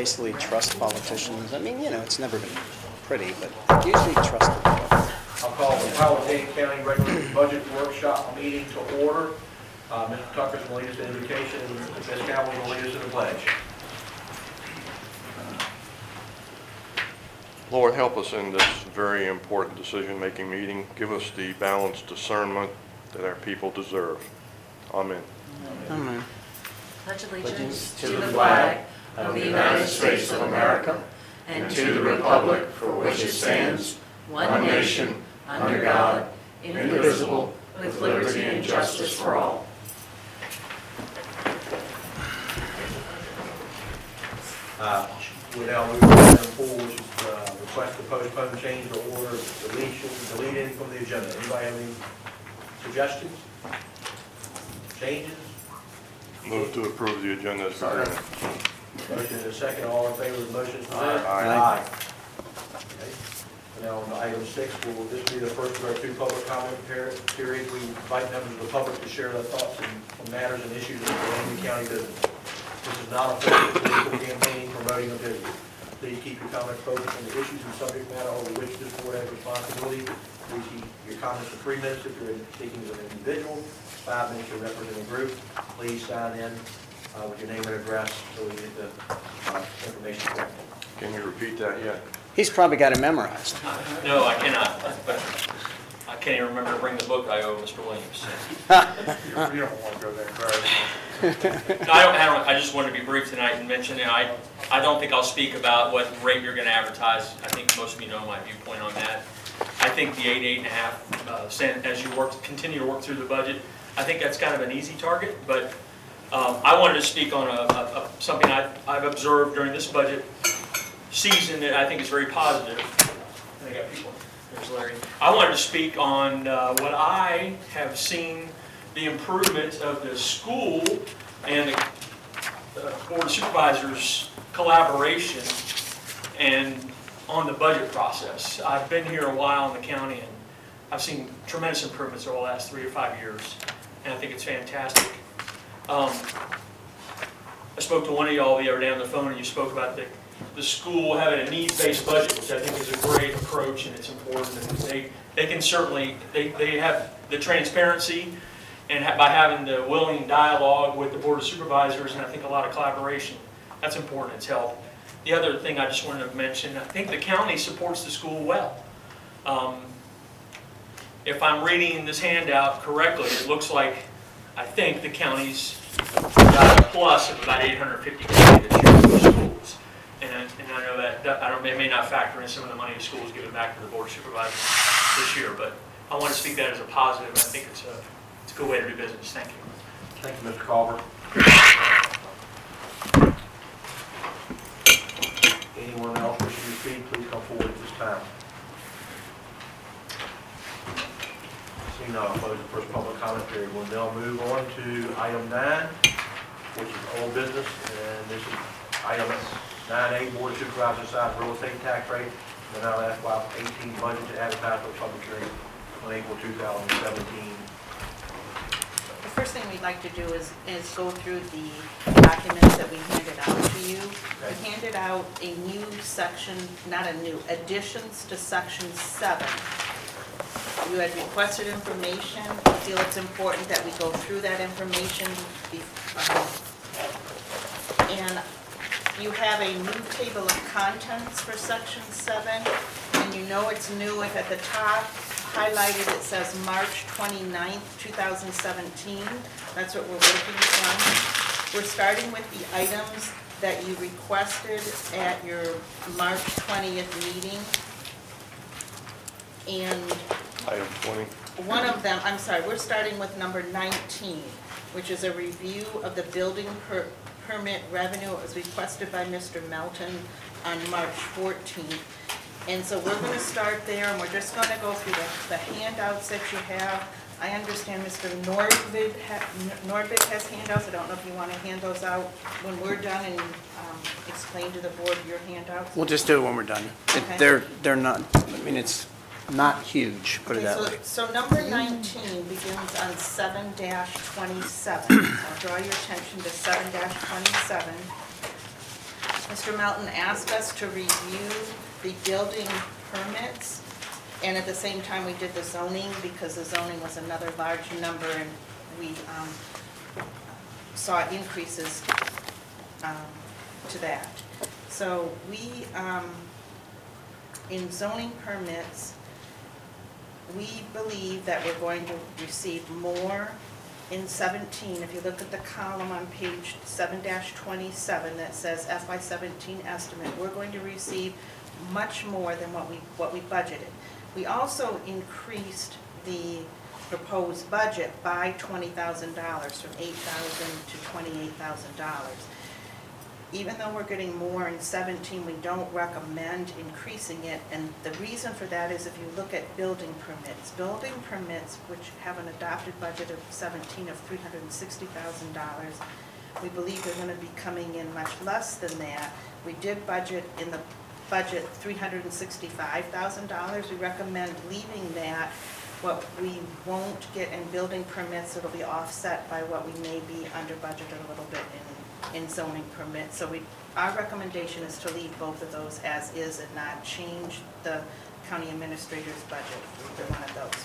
basically trust politicians. I mean, you know, it's never been pretty, but usually trusted them. I'll call the Powhatan County Regular Budget Workshop meeting to order. Uh, Mr. Tucker's going to lead us in invocation, and Ms. Calhoun will lead us in the pledge. Lord, help us in this very important decision-making meeting. Give us the balanced discernment that our people deserve. Amen. Amen. Pledge allegiance to the flag of the United States of America and to the republic for which it stands, one nation, under God, indivisible, with liberty and justice for all. Uh, We now move to item four, which is uh, request to postpone change or order deletion, deleting from the agenda. Anybody have any suggestions? Changes? Move to approve the agenda as presented. Motion is second, all in favor of the motion as presented? Aye. Okay. Now, on item six, will this be the first of our two public comment per- periods? We invite members of the public to share their thoughts on on matters and issues of the County business. This is not a political campaign promoting a business. Please keep your comments focused on the issues and subject matter over which this board has responsibility. Please keep your comments to three minutes if you're speaking as an individual, five minutes to represent a group. Please sign in uh, with your name and address so we get the uh, information correct. Can you repeat that yet? He's probably got it memorized. No, I cannot, but I can't even remember to bring the book I owe Mr. Williams. You don't want to go there first. No, I don't, I don't, I just wanted to be brief tonight and mention, you know, I, I don't think I'll speak about what rate you're gonna advertise. I think most of you know my viewpoint on that. I think the eight, eight and a half uh, cent, as you work, continue to work through the budget, I think that's kind of an easy target, but um, I wanted to speak on a, a, a- something I've, I've observed during this budget season that I think is very positive. I got people, there's Larry. I wanted to speak on uh, what I have seen the improvement of the school and the uh, Board of Supervisors collaboration and on the budget process. I've been here a while in the county and I've seen tremendous improvements over the last three or five years, and I think it's fantastic. Um, I spoke to one of y'all the other day on the phone, and you spoke about the, the school having a needs-based budget, which I think is a great approach, and it's important, and they, they can certainly, they, they have the transparency, and ha- by having the willing dialogue with the Board of Supervisors, and I think a lot of collaboration, that's important, it's helped. The other thing I just wanted to mention, I think the county supports the school well. Um, If I'm reading this handout correctly, it looks like, I think the county's got a plus of about 850K this year for schools. And, I- and I know that, that- I don't, it may not factor in some of the money the schools giving back to the board of supervisors this year, but I want to speak that as a positive, and I think it's a, it's a good way to do business. Thank you. Thank you, Mr. Carver. Anyone else wishing to speak, please come forward at this time. Seeing none, I'll close the first public comment period. We'll now move on to item nine, which is old business, and this is item nine A, Board of Supervisors side real estate tax rate, and now FY eighteen budget to advertise for public hearing on April two thousand seventeen. The first thing we'd like to do is, is go through the documents that we handed out to you. We handed out a new section, not a new, additions to section seven. You had requested information, I feel it's important that we go through that information. um, And you have a new table of contents for section seven, and you know it's new if at the top highlighted it says March 29th, 2017. That's what we're working from. We're starting with the items that you requested at your March 20th meeting. And Item 20. one of them, I'm sorry, we're starting with number 19, which is a review of the building per- permit revenue. It was requested by Mr. Melton on March 14th. And so we're gonna start there, and we're just gonna go through the- the handouts that you have. I understand Mr. Nordvig, ha- Nordvig has handouts, I don't know if you wanna hand those out when we're done and um, explain to the board your handouts. We'll just do it when we're done. It- Okay. They're, they're not, I mean, it's not huge, put it Okay, that so- way. So number 19 begins on 7-27. I'll draw your attention to 7-27. Mr. Melton asked us to review the building permits, and at the same time, we did the zoning, because the zoning was another large number, and we um, saw increases um, to that. So we, um, in zoning permits, we believe that we're going to receive more in 17. If you look at the column on page 7-27 that says FY 17 estimate, we're going to receive much more than what we, what we budgeted. We also increased the proposed budget by $20,000, from 8,000 to $28,000 even though we're getting more in 17, we don't recommend increasing it. And the reason for that is if you look at building permits, building permits, which have an adopted budget of 17 of $360,000, we believe they're going to be coming in much less than that. We did budget in the budget $365,000. We recommend leaving that. What we won't get in building permits, it'll be offset by what we may be under budget a little bit in, in zoning permits. So we, our recommendation is to leave both of those as is and not change the county administrator's budget, for one of those.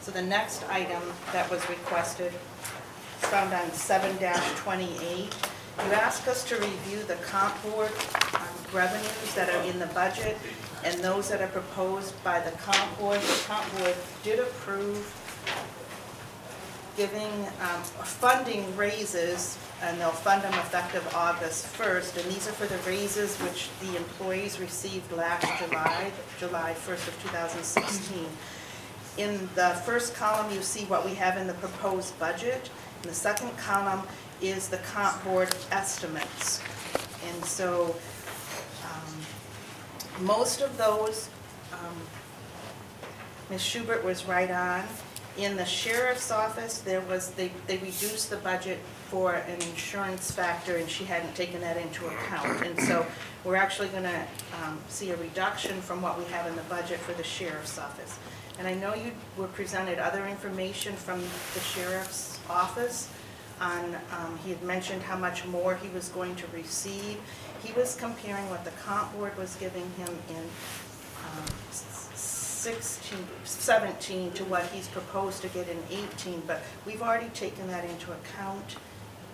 So the next item that was requested is found on seven twenty-eight. You asked us to review the comp board um, revenues that are in the budget and those that are proposed by the comp board. The comp board did approve giving, um, funding raises, and they'll fund them effective August 1st. And these are for the raises which the employees received last July, July 1st of 2016. In the first column, you see what we have in the proposed budget. In the second column is the comp board estimates. And so, um, most of those, um, Ms. Schubert was right on. In the sheriff's office, there was, they, they reduced the budget for an insurance factor, and she hadn't taken that into account. And so we're actually gonna, um, see a reduction from what we have in the budget for the sheriff's office. And I know you were presented other information from the sheriff's office on, um, he had mentioned how much more he was going to receive. He was comparing what the comp board was giving him in, um, 16, 17 to what he's proposed to get in 18, but we've already taken that into account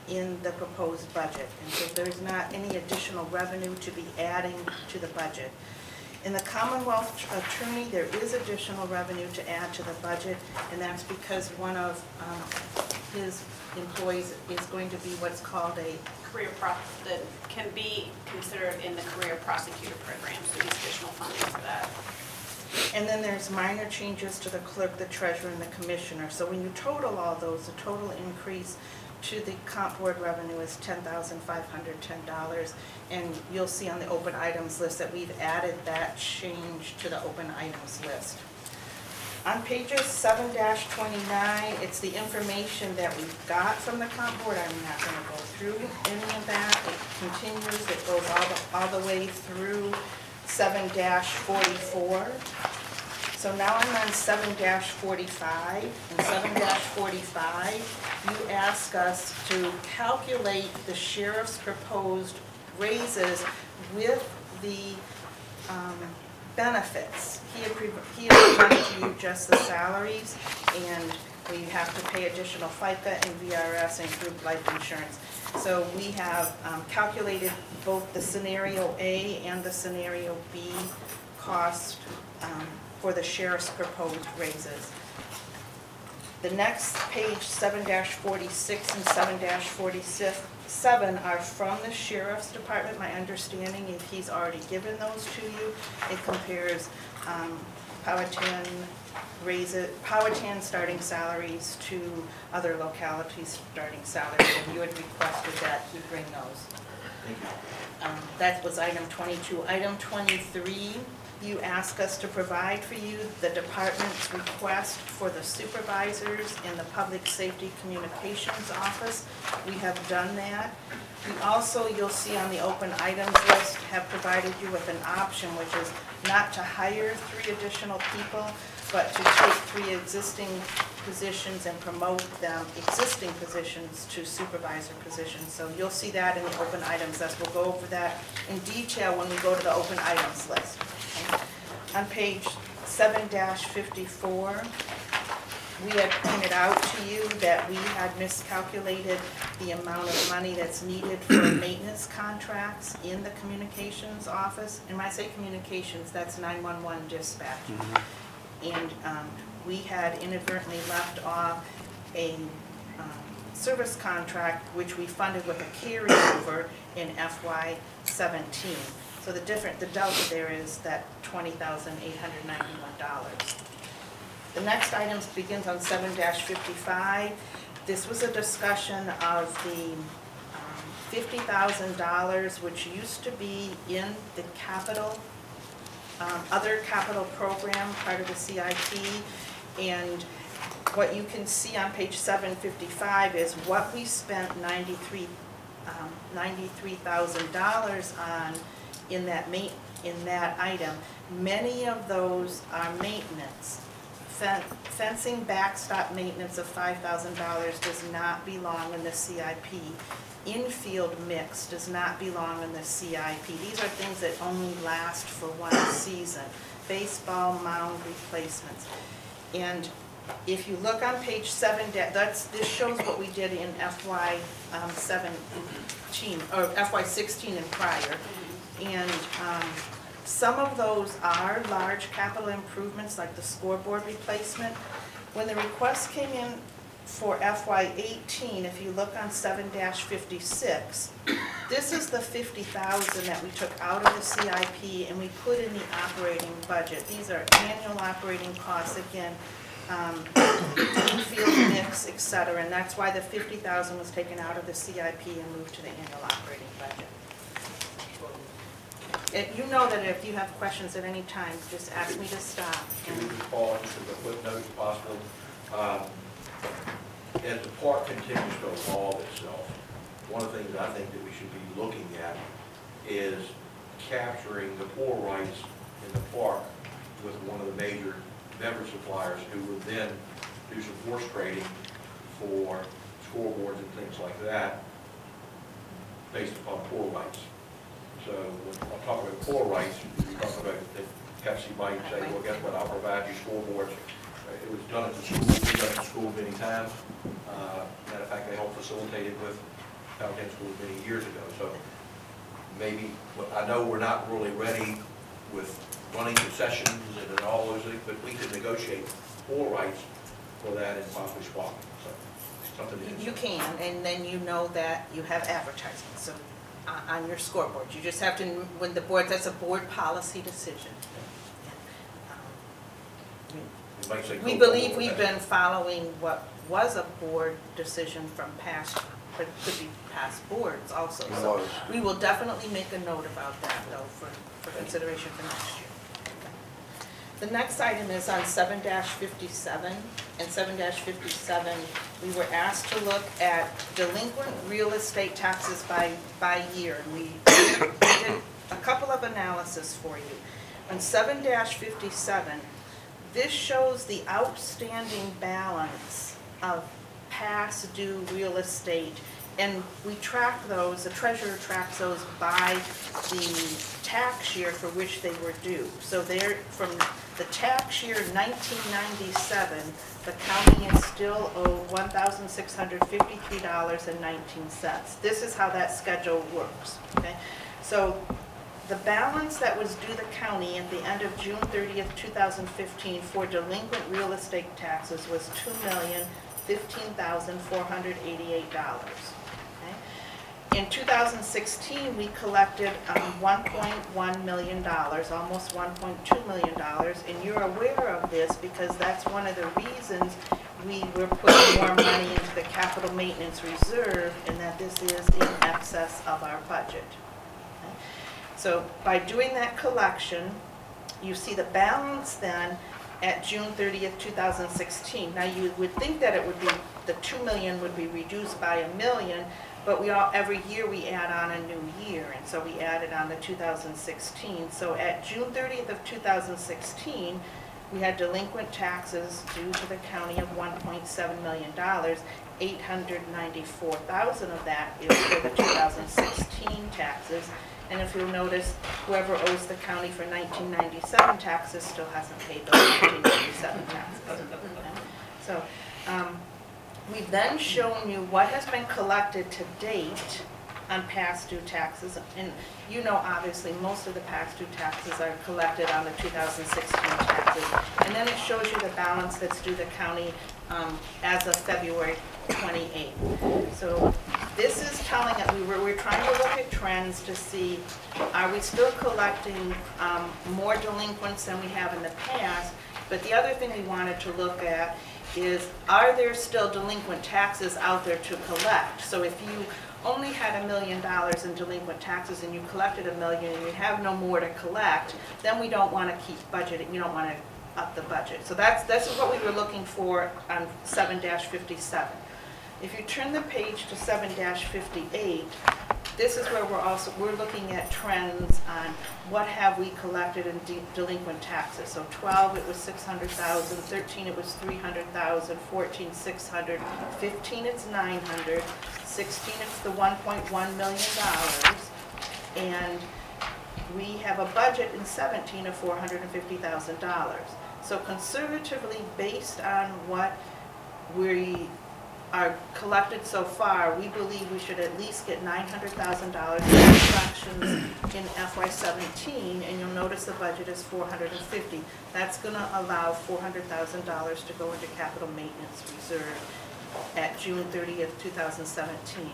in the proposed budget. And so there's not any additional revenue to be adding to the budget. In the Commonwealth Attorney, there is additional revenue to add to the budget, and that's because one of um, his employees is going to be what's called a career pro, that can be considered in the career prosecutor program, so there's additional funding for that. And then there's minor changes to the clerk, the treasurer, and the commissioner. So when you total all those, the total increase to the comp board revenue is ten thousand five hundred ten dollars. And you'll see on the open items list that we've added that change to the open items list. On pages seven twenty-nine, it's the information that we got from the comp board. I'm not gonna go through any of that. It continues, it goes all the, all the way through seven forty-four. So now I'm on seven forty-five, and seven forty-five, you ask us to calculate the sheriff's proposed raises with the um, benefits. He had, he had to you just the salaries, and we have to pay additional FICA and VRS and group life insurance. So we have um, calculated both the scenario A and the scenario B cost um, for the sheriff's proposed raises. The next page, seven forty-six and seven forty-seven are from the sheriff's department. My understanding is he's already given those to you. It compares um, Powhatan raises, Powhatan starting salaries to other localities' starting salaries, and you had requested that we bring those. Um, That was item 22. Item 23 you ask us to provide for you the department's request for the supervisors in the Public Safety Communications Office. We have done that. We also, you'll see on the open items list, have provided you with an option, which is not to hire three additional people, but to take three existing positions and promote them, existing positions to supervisor positions. So you'll see that in the open items list. We'll go over that in detail when we go to the open items list. okay? On page seven fifty-four, we had pointed out to you that we had miscalculated the amount of money that's needed for maintenance contracts in the communications office. And when I say communications, that's 911 dispatch. Mm-hmm. And um, we had inadvertently left off a um, service contract, which we funded with a carryover in FY '17. So the different, the delta there is that $20,891. The next item begins on seven fifty-five. This was a discussion of the um, fifty thousand dollars, which used to be in the capital, um, other capital program, part of the CIP. And what you can see on page seven fifty-five is what we spent ninety-three, um, ninety-three thousand dollars on in that in that item. Many of those are maintenance. Fen- Fencing backstop maintenance of five thousand dollars does not belong in the CIP. Infield mix does not belong in the CIP. These are things that only last for one season. Baseball mound replacements. And if you look on page seven, that's, this shows what we did in FY um, seventeen, or FY sixteen and prior. And um, some of those are large capital improvements, like the scoreboard replacement. When the request came in for FY eighteen, if you look on seven fifty-six, this is the fifty thousand that we took out of the CIP and we put in the operating budget. These are annual operating costs, again, um, field mix, et cetera, and that's why the fifty thousand was taken out of the CIP and moved to the annual operating budget. Uh, You know that if you have questions at any time, just ask me to stop. Can we pause just a footnote possible? Um, As the park continues to evolve itself, one of the things I think that we should be looking at is capturing the poor rights in the park with one of the major beverage suppliers who would then do some horse trading for scoreboards and things like that based upon poor rights. So when I'm talking about poor rights, you're about that Pepsi might say, well, guess what, I'll provide you scoreboards. Uh, It was done at the school, we've done at the school many times. Uh, Matter of fact, they helped facilitate it with Fountain School many years ago. So maybe, but I know we're not really ready with running concessions and all those things, but we could negotiate poor rights for that in Waukesha. So something to You consider. can, and then you know that you have advertising, so on, on your scoreboard. You just have to, when the board, that's a board policy decision. It might say We Coca-Cola believe we've there. been following what was a board decision from past, but could be past boards also. It So was. we will definitely make a note about that though for, for consideration for next year. The next item is on seven fifty-seven, and seven fifty-seven, we were asked to look at delinquent real estate taxes by, by year. And we did a couple of analysis for you. On seven fifty-seven, this shows the outstanding balance of past due real estate. And we track those, the treasurer tracks those by the tax year for which they were due. So they're, from the tax year 1997, the county is still owed $1,653.19. This is how that schedule works, okay? So the balance that was due the county at the end of June 30th, 2015 for delinquent real estate taxes was $2,015,488. okay? In 2016, we collected um, $1.1 million, almost $1.2 million, and you're aware of this because that's one of the reasons we were putting more money into the capital maintenance reserve and that this is in excess of our budget. So by doing that collection, you see the balance then at June 30th, 2016. Now, you would think that it would be, the 2 million would be reduced by a million, but we all, every year we add on a new year, and so we added on the 2016. So at June 30th of 2016, we had delinquent taxes due to the county of $1.7 million. 894,000 of that is for the 2016 taxes. And if you'll notice, whoever owes the county for 1997 taxes still hasn't paid those 1997 taxes. So, um, we've then shown you what has been collected to date on past due taxes. And you know, obviously, most of the past due taxes are collected on the 2016 taxes. And then it shows you the balance that's due the county um, as of February 28th. So this is telling us, we were, we're trying to look at trends to see, are we still collecting um, more delinquents than we have in the past? But the other thing we wanted to look at is, are there still delinquent taxes out there to collect? So if you only had a million dollars in delinquent taxes and you collected a million and you have no more to collect, then we don't want to keep budgeting, you don't want to up the budget. So that's, this is what we were looking for on seven fifty-seven. If you turn the page to seven fifty-eight, this is where we're also, we're looking at trends on what have we collected in de- delinquent taxes. So 12, it was 600,000, 13, it was 300,000, 14, 600, 15, it's 900, 16, it's the 1.1 million dollars. And we have a budget in 17 of $450,000. So conservatively, based on what we are collected so far, we believe we should at least get $900,000 in collections in FY '17, and you'll notice the budget is 450. That's going to allow $400,000 to go into capital maintenance reserve at June 30th, 2017.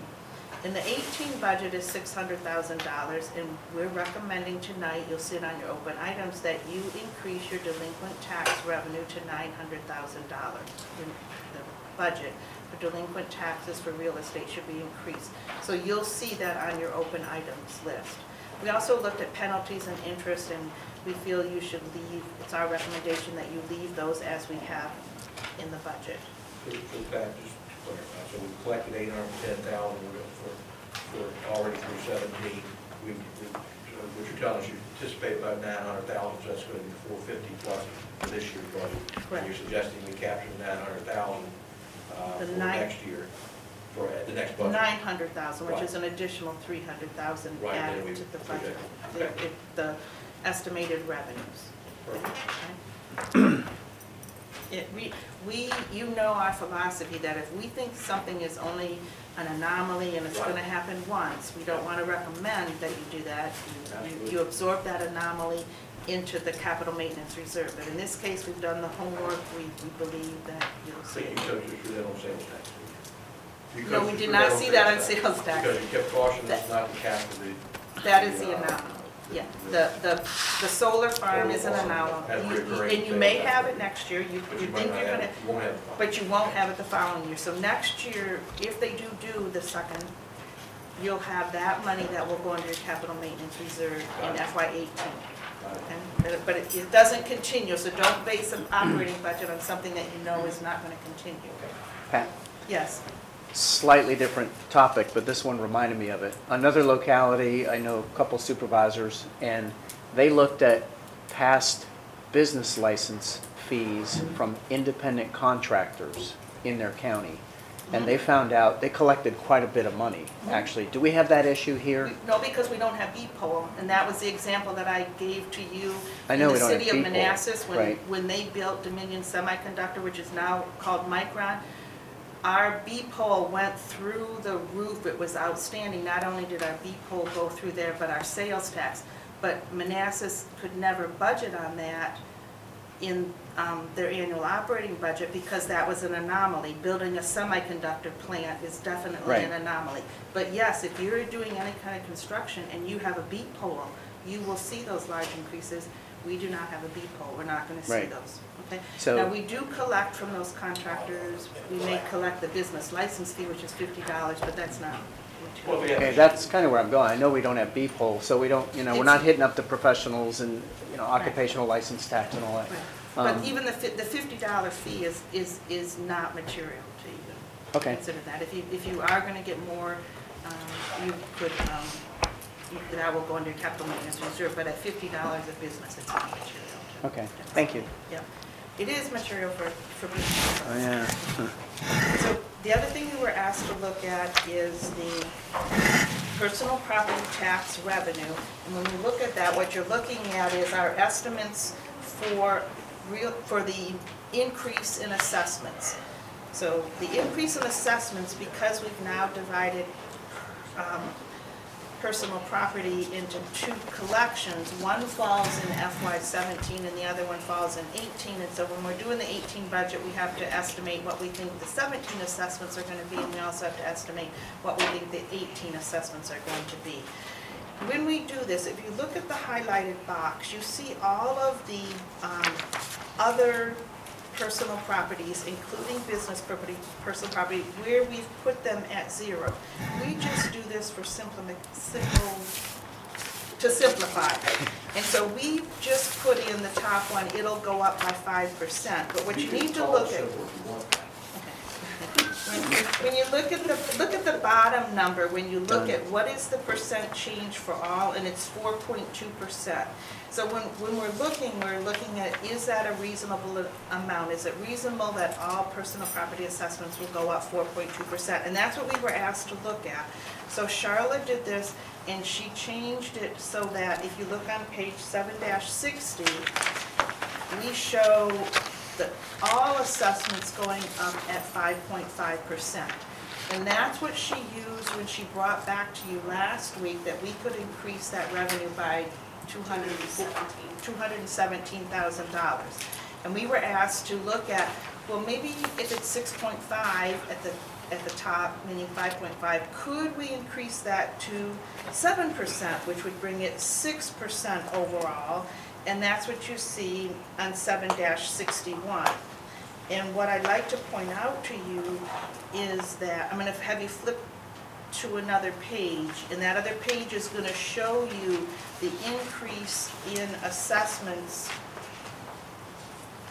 In the 18 budget is $600,000, and we're recommending tonight, you'll see it on your open items, that you increase your delinquent tax revenue to $900,000. In The budget for delinquent taxes for real estate should be increased. So you'll see that on your open items list. We also looked at penalties and interest, and we feel you should leave, it's our recommendation that you leave those as we have in the budget. To clarify, so we collected eight hundred and ten thousand for, for already through seventeen. We, we, so what you're telling us, you anticipate about nine hundred thousand, so that's gonna be four fifty plus for this year's budget. And Correct. you're suggesting we capture nine hundred thousand, uh, The for nine- next year, for uh, the next budget. 900,000, which is an additional 300,000 Right, then added we- to the budget, Okay. It- the estimated revenues. Perfect. It, we, we, you know our philosophy that if we think something is only an anomaly and it's gonna happen once, we don't wanna recommend that you do that. You- You, you absorb that anomaly into the capital maintenance reserve. But in this case, we've done the homework, we, we believe that you'll see you it. took us through that on sales tax. You No, we did not see that on sales tax. Because you kept cautioning us not to capture the. That is the anomaly, yeah. The, the, the solar farm isn't an Solar farm. anomaly. That's You- you- And you may sales. have it next year, you, But you you might think not you're have, gonna, you won't have. it. but you won't have it the following year. So next year, if they do do the second, you'll have that money that will go into your capital maintenance reserve in FY eighteen. Got it. Okay? But it, it doesn't continue, so don't base an operating budget on something that you know is not gonna continue. Pat, Yes, slightly different topic, but this one reminded me of it. Another locality, I know a couple supervisors, and they looked at past business license fees from independent contractors in their county. And they found out, they collected quite a bit of money, actually. Do we have that issue here? no, because we don't have BPOL, and that was the example that I gave to you I know in we the don't have city of Manassas, when, right. when they built Dominion Semiconductor, which is now called Micron, our BPOL went through the roof, it was outstanding, not only did our BPOL go through there, but our sales tax. But Manassas could never budget on that in um, their annual operating budget because that was an anomaly. Building a semiconductor plant is definitely an Right. anomaly. But yes, if you're doing any kind of construction and you have a BPOL, you will see those large increases. We do not have a beat pole, we're not gonna see Right. those, okay? So- Now, we do collect from those contractors, we may collect the business license fee, which is fifty dollars, but that's not, Well, material. Okay, that's kind of where I'm going. I know we don't have BPOL, so we don't, you know, we're not hitting up the professionals and, you know, occupational license tax and all that. Right. Um, But even the, fi- the fifty dollar fee is, is, is not material to you. Okay. Consider that. If you, if you are gonna get more, um, you could, um, you- that will go under capital maintenance reserve, but at fifty dollars a business, it's not material. to- Okay, thank you. Yeah. It is material for, for business. Oh, yeah. So the other thing we were asked to look at is the personal property tax revenue. And when you look at that, what you're looking at is our estimates for real, for the increase in assessments. So the increase in assessments, because we've now divided um, personal property into two collections. One falls in FY seventeen and the other one falls in eighteen. And so when we're doing the eighteen budget, we have to estimate what we think the seventeen assessments are gonna be, and we also have to estimate what we think the eighteen assessments are going to be. When we do this, if you look at the highlighted box, you see all of the um, other personal properties, including business property, personal property, where we've put them at zero. We just do this for simple, simple, to simplify. And so we just put in the top one, it'll go up by five percent, but what you need to look at. When you- When you look at the, look at the bottom number, when you look at what is the percent change for all, and it's four point two percent. So when, when we're looking, we're looking at, is that a reasonable amount? Is it reasonable that all personal property assessments will go up four point two percent? And that's what we were asked to look at. So Charlotte did this, and she changed it so that if you look on page seven sixty, we show that all assessments going up at five point five percent. And that's what she used when she brought back to you last week, that we could increase that revenue by two hundred two hundred and we were asked to look at, well, maybe if it's six point five at the, at the top, meaning five point five, could we increase that to seven percent, which would bring it six percent overall? And that's what you see on 7-61. And what I'd like to point out to you is that, I'm gonna have you flip to another page, and that other page is gonna show you the increase in assessments.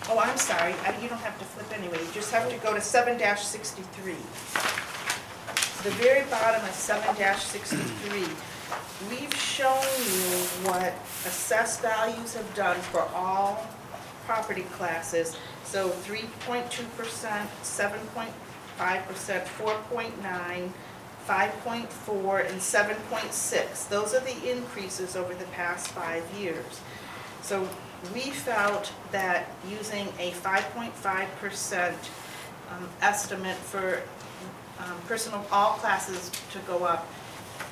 Oh, I'm sorry, I- you don't have to flip anyway, you just have to go to seven sixty-three. The very bottom of seven sixty-three, we've shown you what assessed values have done for all property classes. So three point two percent, seven point five percent, four point nine, five point four, and seven point six. Those are the increases over the past five years. So we felt that using a five point five percent um, estimate for um, personal, all classes to go up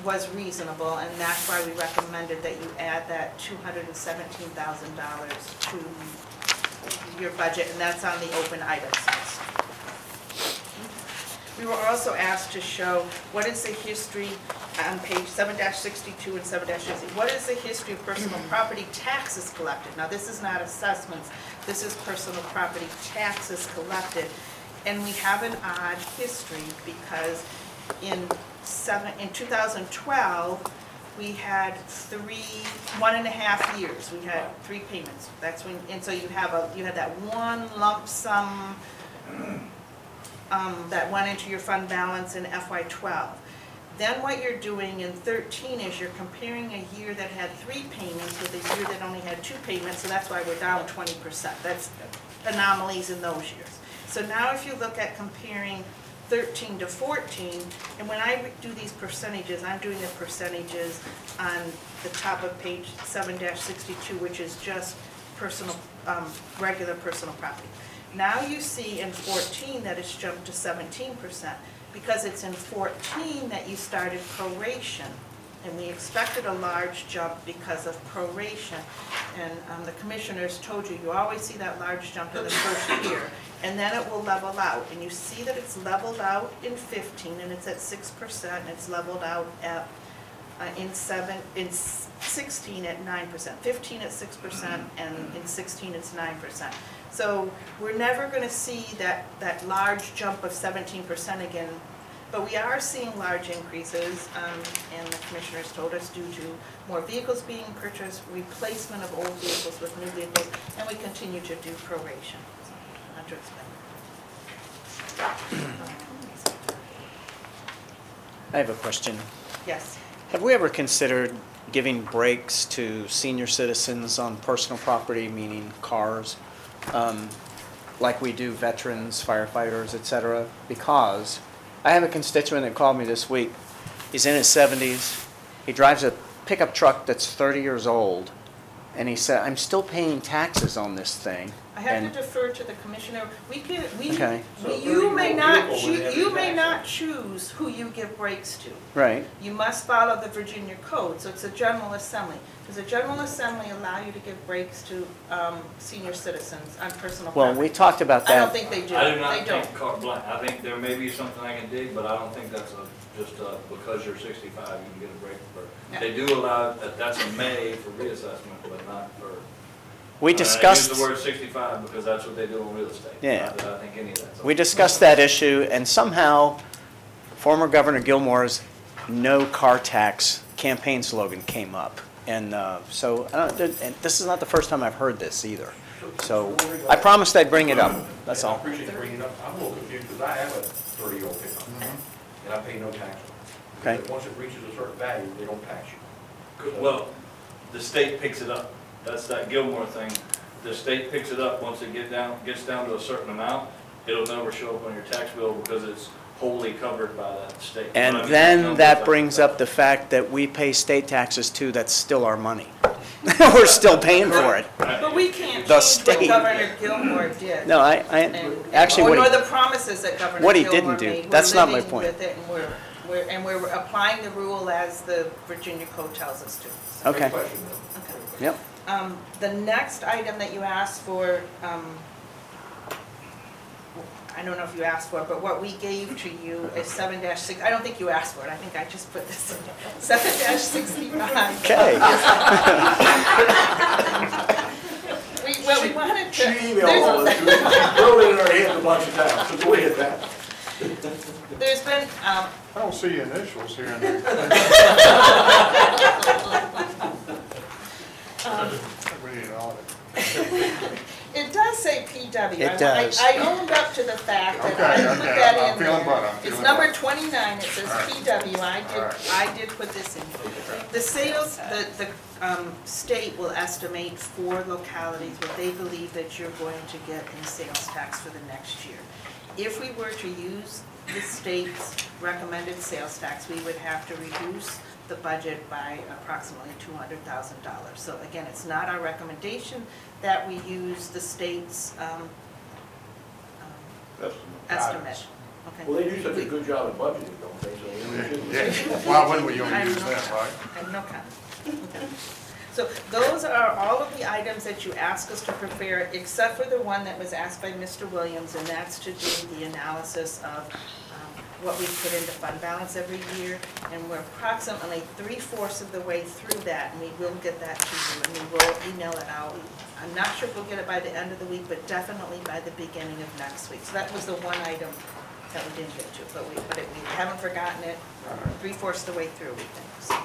was reasonable, and that's why we recommended that you add that two hundred and seventeen thousand dollars to your budget, and that's on the open items list. We were also asked to show what is the history on page seven sixty-two and seven sixty. What is the history of personal property taxes collected? Now, this is not assessments, this is personal property taxes collected. And we have an odd history because in seven, in two thousand twelve, we had three, one and a half years, we had three payments. That's when, and so you have a, you had that one lump sum um, that went into your fund balance in FY twelve. Then what you're doing in thirteen is you're comparing a year that had three payments with a year that only had two payments, so that's why we're down twenty percent. That's anomalies in those years. So now if you look at comparing thirteen to fourteen, and when I do these percentages, I'm doing the percentages on the top of page seven sixty-two, which is just personal, um, regular personal property. Now you see in fourteen that it's jumped to seventeen percent, because it's in fourteen that you started proration. And we expected a large jump because of proration. And um, the commissioners told you, you always see that large jump in the first year, and then it will level out. And you see that it's leveled out in fifteen, and it's at six percent, and it's leveled out at, uh, in seven, in sixteen at nine percent. Fifteen at six percent, and in sixteen it's nine percent. So we're never gonna see that, that large jump of seventeen percent again, But we are seeing large increases, um, and the commissioners told us due to more vehicles being purchased, replacement of old vehicles with new vehicles, and we continue to do proration. So, Not to. I have a question. Yes. Have we ever considered giving breaks to senior citizens on personal property, meaning cars, um, like we do veterans, firefighters, et cetera? Because I have a constituent that called me this week. He's in his 70s. He drives a pickup truck that's 30 years old, and he said, "I'm still paying taxes on this thing." I have And- to defer to the commissioner. We can, we, Okay. we- So you may 30-year-old not, vehicle choo- have you may not it. choose who you give breaks to. Right. You must follow the Virginia code, so it's a general assembly. Does a general assembly allow you to give breaks to um, senior citizens on personal Well, property? we talked about that. I don't that. think they do. I do They not don't. think carte blanche, I think there may be something I can dig, but I don't think that's a, just a, because you're sixty-five, you can get a break for. Yeah. They do allow, that that's a may for reassessment, but not for. We And discussed. I use the word sixty-five because that's what they do in real estate. Yeah. Not that I think any of that's. We discussed that issue, and somehow former Governor Gilmore's no car tax campaign slogan came up. And uh, so, I don't, and this is not the first time I've heard this either. So I promised I'd bring it up, that's I all. appreciate you bringing it up. I'm a little confused because I have a thirty-year-old pickup and I pay no tax on it. Okay. Because Once it reaches a certain value, they don't tax you. Well, the state picks it up. That's that Gilmore thing. The state picks it up, once it get down, gets down to a certain amount, it'll never show up on your tax bill because it's wholly covered by that state. And mean, then that brings up the fact that we pay state taxes too, that's still our money. We're still paying for it. But we can't The change what state. Governor Gilmore did. No, I, I, and- actually, Or what nor he, the promises that Governor Gilmore what he Gilmore didn't do. made. We're That's not my living point. with it, and we're, we're, and we're applying the rule as the Virginia code tells us to. So- Okay. Question. Okay. yep, Um, The next item that you asked for, um, I don't know if you asked for it, but what we gave to you is seven six, I don't think you asked for it, I think I just put this in there. Seven sixty-five. okay. We, well, we wanted to. She emailed all this to us, throw it in our hand a bunch of times, so go ahead, Pat. There's been, um, I don't see initials here and there. We need an audit. It does say PW. It I- does. I I owned up to the fact that Okay, I put okay, that I'm in feeling there. better, I'm It's feeling number better. 29, it says All right. PW, I All did, right. I did put this in. The sales, the, the um, state will estimate for localities what they believe that you're going to get in sales tax for the next year. If we were to use the state's recommended sales tax, we would have to reduce the budget by approximately $200,000. So again, it's not our recommendation that we use the state's um, um, estimate. Okay. Well, they do such a good job at budgeting, don't they, so we shouldn't. Yeah, why wouldn't we only use that, right? I have no comment. Okay. So those are all of the items that you asked us to prepare, except for the one that was asked by Mr. Williams, and that's to do the analysis of what we put into fund balance every year. And we're approximately three-fourths of the way through that, and we will get that to you, and we will email it out. I'm not sure if we'll get it by the end of the week, but definitely by the beginning of next week. So that was the one item that we didn't get to, but we, but it- we haven't forgotten it, three-fourths of the way through, we think. So-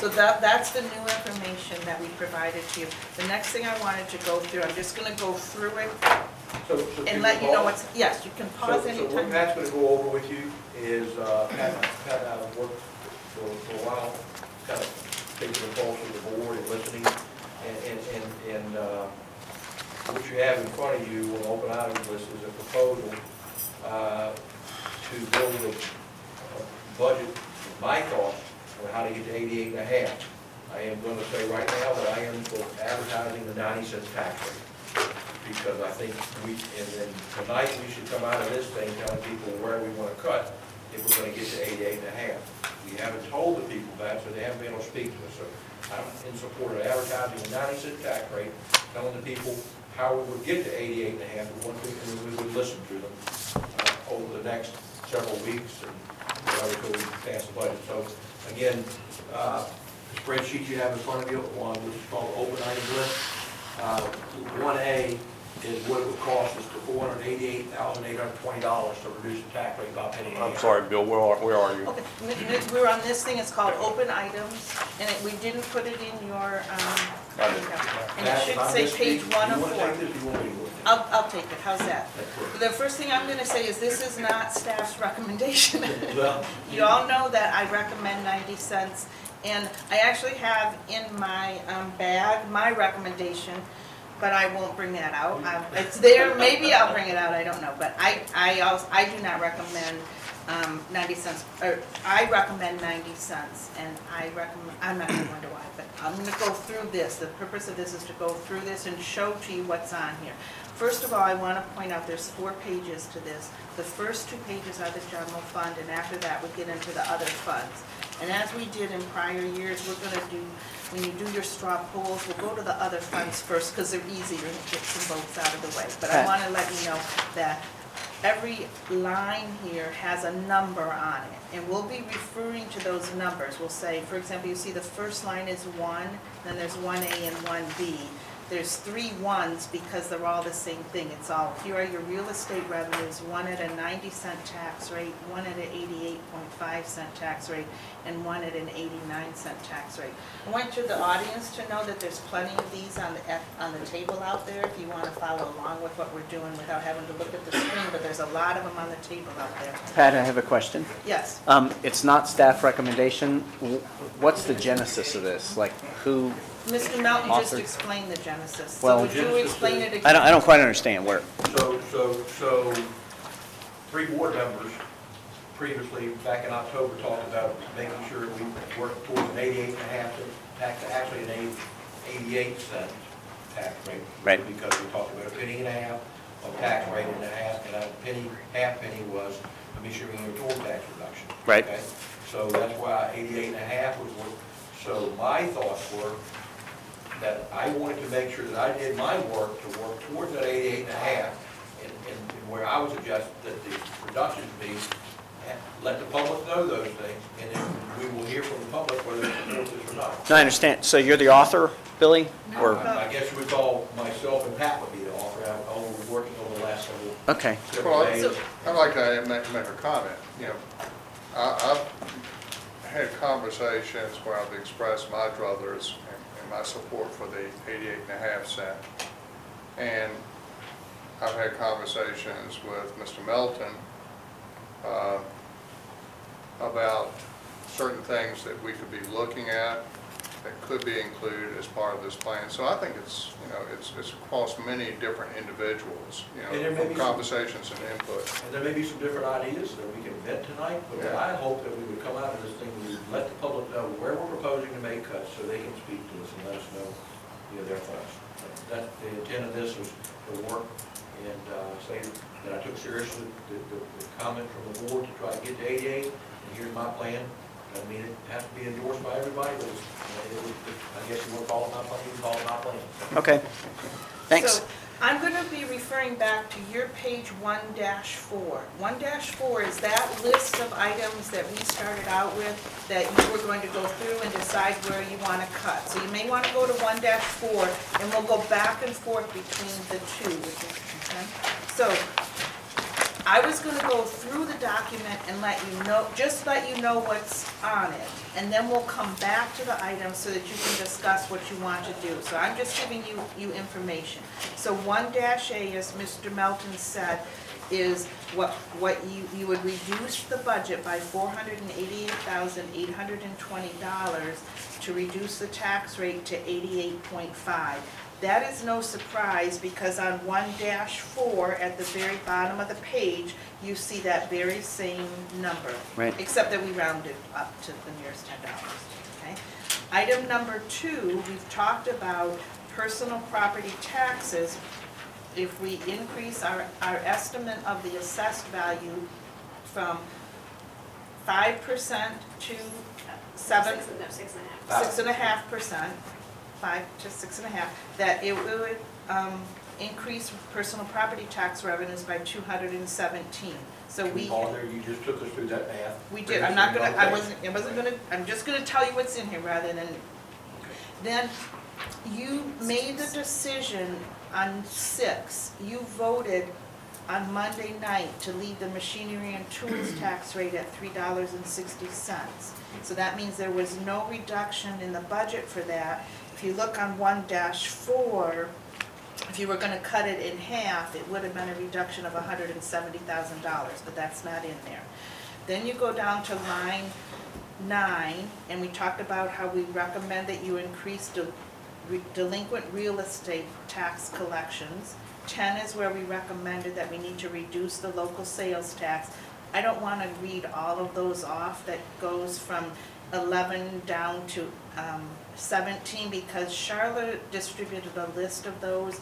So that, that's the new information that we provided to you. The next thing I wanted to go through, I'm just gonna go through it So- so and let you know what's, yes, you can pause so what anytime. Pat's gonna go over with you is, uh, Pat, Pat and I have worked for, for a while, kind of taking the pulse of the board and listening, and, and, and, and, uh, what you have in front of you on open items list is a proposal, uh, to build a, a budget, my thought, on how to get to eighty-eight and a half. I am gonna say right now that I am for advertising the ninety cents tax rate because I think we, and then tonight, we should come out of this thing telling people where we want to cut if we're going to get to eighty-eight and a half. We haven't told the people that, so they haven't been able to speak to us. So I'm in support of advertising a ninety cent tax rate, telling the people how we would get to eighty-eight and a half, and once we, and we would listen to them uh, over the next several weeks and whatever, until we pass the budget. So again, uh, the spreadsheet you have in front of you, one which is called open item list, uh, one A is what it would cost us to four hundred eighty-eight thousand eight hundred twenty dollars to reduce the tax rate by a penny and a I'm half. sorry, Bill, where are, where are you? Okay, n- n- we're on this thing, it's called open items, and it- we didn't put it in your, um, I didn't. and Pat, it if should I'm say misspeaking, page one of You wanna four. this, or you want me to do it? I'll, I'll take it, how's that? That's. The first thing I'm gonna say is this is not staff's recommendation. Well, You all know that I recommend 90 cents, and I actually have in my um, bag my recommendation, but I won't bring that out. Um, It's there, maybe I'll bring it out, I don't know, but I, I also, I do not recommend um, 90 cents, or I recommend 90 cents, and I recommend, I'm not gonna go into why, but I'm gonna go through this. The purpose of this is to go through this and show to you what's on here. First of all, I want to point out, there's four pages to this. The first two pages are the general fund, and after that, we get into the other funds. And as we did in prior years, we're gonna do, when you do your straw polls, we'll go to the other funds first, because they're easier and get some votes out of the way. But I Okay. to let you know that every line here has a number on it, and we'll be referring to those numbers. We'll say, for example, you see the first line is one, then there's one A and one B. There's three ones because they're all the same thing. It's all, here are your real estate revenues, one at a ninety cent tax rate, one at an eighty-eight point five cent tax rate, and one at an eighty-nine cent tax rate. I want you, the audience, to know that there's plenty of these on the, on the table out there if you want to follow along with what we're doing without having to look at the screen, but there's a lot of them on the table out there. Pat, I have a question. Yes, Um, It's not staff recommendation. W- What's the genesis of this? Like, who, Mr. Melton just Authored. explained the genesis. So Well- would you explain it again? I don't, I don't quite understand where. So, so, so, three board members previously, back in October, talked about making sure we work towards an eighty-eight and a half, cent tax, actually an eight- eighty-eight cent tax rate. Right. Because we talked about a penny and a half of tax rate and a half, and a penny, half penny was a Michigan your total tax reduction. Right. Okay? So that's why eighty-eight and a half was what, so my thoughts were that I wanted to make sure that I did my work to work towards that eighty-eight and a half, and, and where I would suggest that the reductions be, and let the public know those things, and then we will hear from the public whether they support this or not. No, I understand. So you're the author, Billy? Or, I I guess you would call myself and Pat would be the author, I, I was working over the last several, okay. several Well, days. I'd like to make, make a comment, you know, I, I've had conversations where I've expressed my druthers and, and my support for the eighty-eight and a half cent. And I've had conversations with Mr. Melton, uh, about certain things that we could be looking at that could be included as part of this plan. So I think it's, you know, it's, it's across many different individuals, you And there know, may from be some- conversations and input. And there may be some different ideas that we can vet tonight, but what I hope that we would come out of this thing, we would let the public know where we're proposing to make cuts, so they can speak to us and let us know, you know, their thoughts. That, the intent of this was to work and, uh, say that I took seriously the, the, the comment from the board to try to get to eighty-eight, and here's my plan. I mean, it has to be endorsed by everybody, but it's, it was- I guess you want to call it my plan, you can call it my plan. Okay. Thanks. So I'm going to be referring back to your page one dash four. One dash four is that list of items that we started out with that you were going to go through and decide where you want to cut. So you may want to go to one dash four and we'll go back and forth between the two. which is- okay? So I was gonna go through the document and let you know, just let you know what's on it. And then we'll come back to the item so that you can discuss what you want to do. So I'm just giving you, you information. So one dash A, as Mr. Melton said, is what, what you, you would reduce the budget by four hundred and eighty-eight thousand, eight hundred and twenty dollars to reduce the tax rate to eighty-eight point five. That is no surprise, because on one dash four, at the very bottom of the page, you see that very same number. Right. Except that we rounded up to the nearest ten dollars, okay? Item number two, we've talked about personal property taxes. If we increase our, our estimate of the assessed value from five percent to seven, Six, no, six and a half. six and a half percent, five to six and a half, that it would um, increase personal property tax revenues by two hundred and seventeen. So we, there, you just took us through that math. we did, I'm not gonna, I wasn't, I wasn't gonna, I'm just gonna tell you what's in here rather than, then, You made the decision on six, you voted on Monday night to leave the machinery and tools tax rate at three dollars and sixty cents. So that means there was no reduction in the budget for that. If you look on one dash four, if you were gonna cut it in half, it would have been a reduction of hundred and seventy thousand dollars, but that's not in there. Then you go down to line nine, and we talked about how we recommend that you increase del- re- delinquent real estate tax collections. Ten is where we recommended that we need to reduce the local sales tax. I don't wanna read all of those off, that goes from eleven down to, um, seventeen, because Charlotte distributed a list of those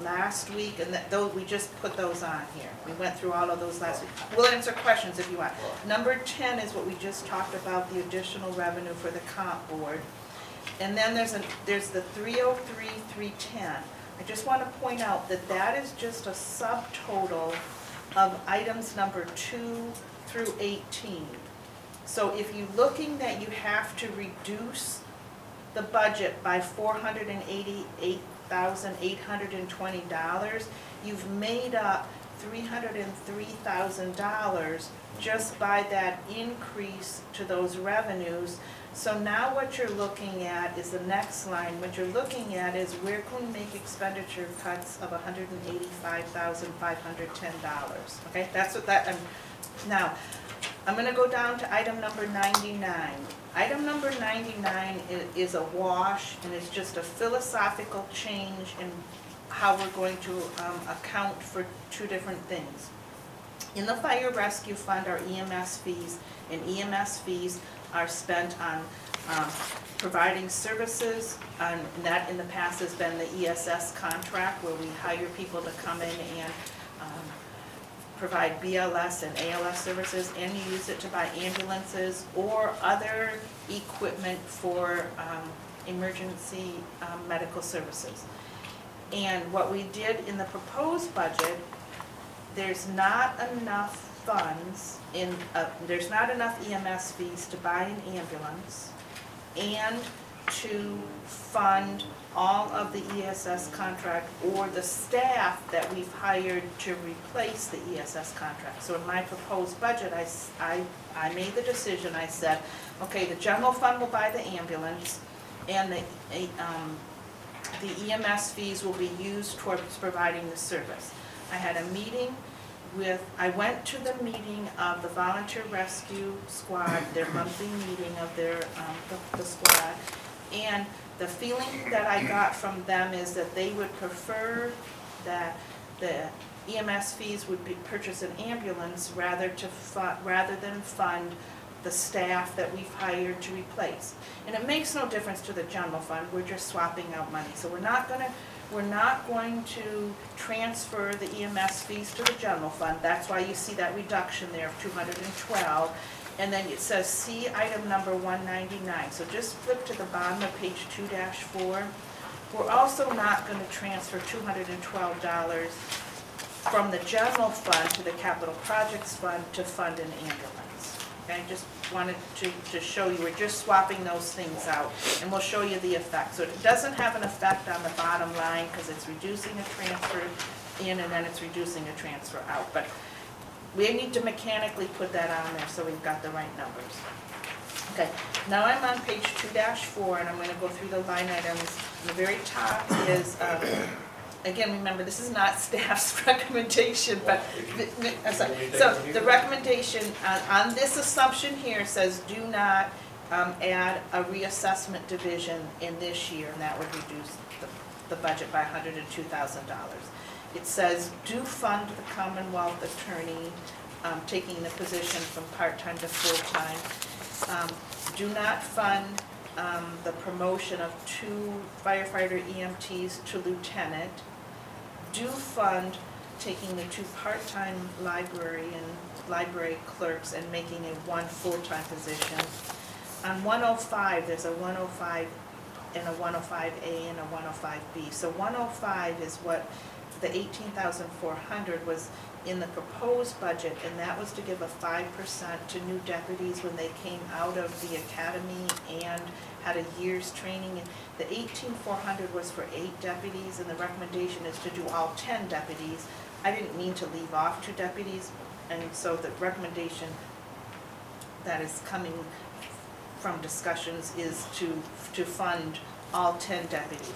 last week, and that, those, we just put those on here. We went through all of those last week. We'll answer questions if you want. Number ten is what we just talked about, the additional revenue for the comp board. And then there's a, there's the three oh three, three ten. I just wanna point out that that is just a subtotal of items number two through eighteen. So if you're looking that you have to reduce the budget by four hundred and eighty-eight thousand, eight hundred and twenty dollars, you've made up three hundred and three thousand dollars just by that increase to those revenues. So now what you're looking at is the next line, what you're looking at is where can we make expenditure cuts of hundred and eighty-five thousand, five hundred ten dollars, okay? That's what that, um, now, I'm gonna go down to item number ninety-nine. Item number ninety-nine is a wash, and it's just a philosophical change in how we're going to um, account for two different things. In the fire rescue fund are EMS fees, and EMS fees are spent on um, providing services, and that in the past has been the ESS contract, where we hire people to come in and um, provide BLS and ALS services, and you use it to buy ambulances or other equipment for um, emergency um, medical services. And what we did in the proposed budget, there's not enough funds in, uh, there's not enough EMS fees to buy an ambulance and to fund all of the ESS contract or the staff that we've hired to replace the ESS contract. So in my proposed budget, I, s- I- I made the decision, I said, okay, the general fund will buy the ambulance and the, um, the EMS fees will be used towards providing the service. I had a meeting with, I went to the meeting of the volunteer rescue squad, their monthly meeting of their, um, the, the squad. And the feeling that I got from them is that they would prefer that the EMS fees would be, purchase an ambulance rather to rather than fund the staff that we've hired to replace. And it makes no difference to the general fund, we're just swapping out money. So we're not gonna, we're not going to transfer the EMS fees to the general fund. That's why you see that reduction there of two hundred and twelve. And then it says, see item number one ninety-nine. So just flip to the bottom of page two four. We're also not transfer hundred and twelve dollars from the general fund to the capital projects fund to fund an ambulance. Okay, just wanted to, to show you, we're just swapping those things out, and we'll show you the effect. So it doesn't have an effect on the bottom line, because it's reducing a transfer in, and then it's reducing a transfer out. But we need to mechanically put that on there, so we've got the right numbers. Okay, now I'm on page two four, and I'm gonna go through the line items. The very top is, um, again, remember, this is not staff's recommendation, but, I'm sorry. So the recommendation on, on this assumption here says do not um, add a reassessment division in this year, and that would reduce the, the budget by hundred and two thousand dollars. It says do fund the Commonwealth attorney, um, taking the position from part-time to full-time. Um, Do not fund um, the promotion of two firefighter EMTs to lieutenant. Do fund taking the two part-time librarian, library clerks and making a one full-time position. On 105, there's a 105 and a 105A and a 105B. So 105 is what the eighteen thousand four hundred was in the proposed budget, and that was to give a five percent to new deputies when they came out of the academy and had a year's training. The eighteen four hundred was for eight deputies, and the recommendation is to do all ten deputies. I didn't mean to leave off two deputies, and so the recommendation that is coming from discussions is to, to fund all ten deputies.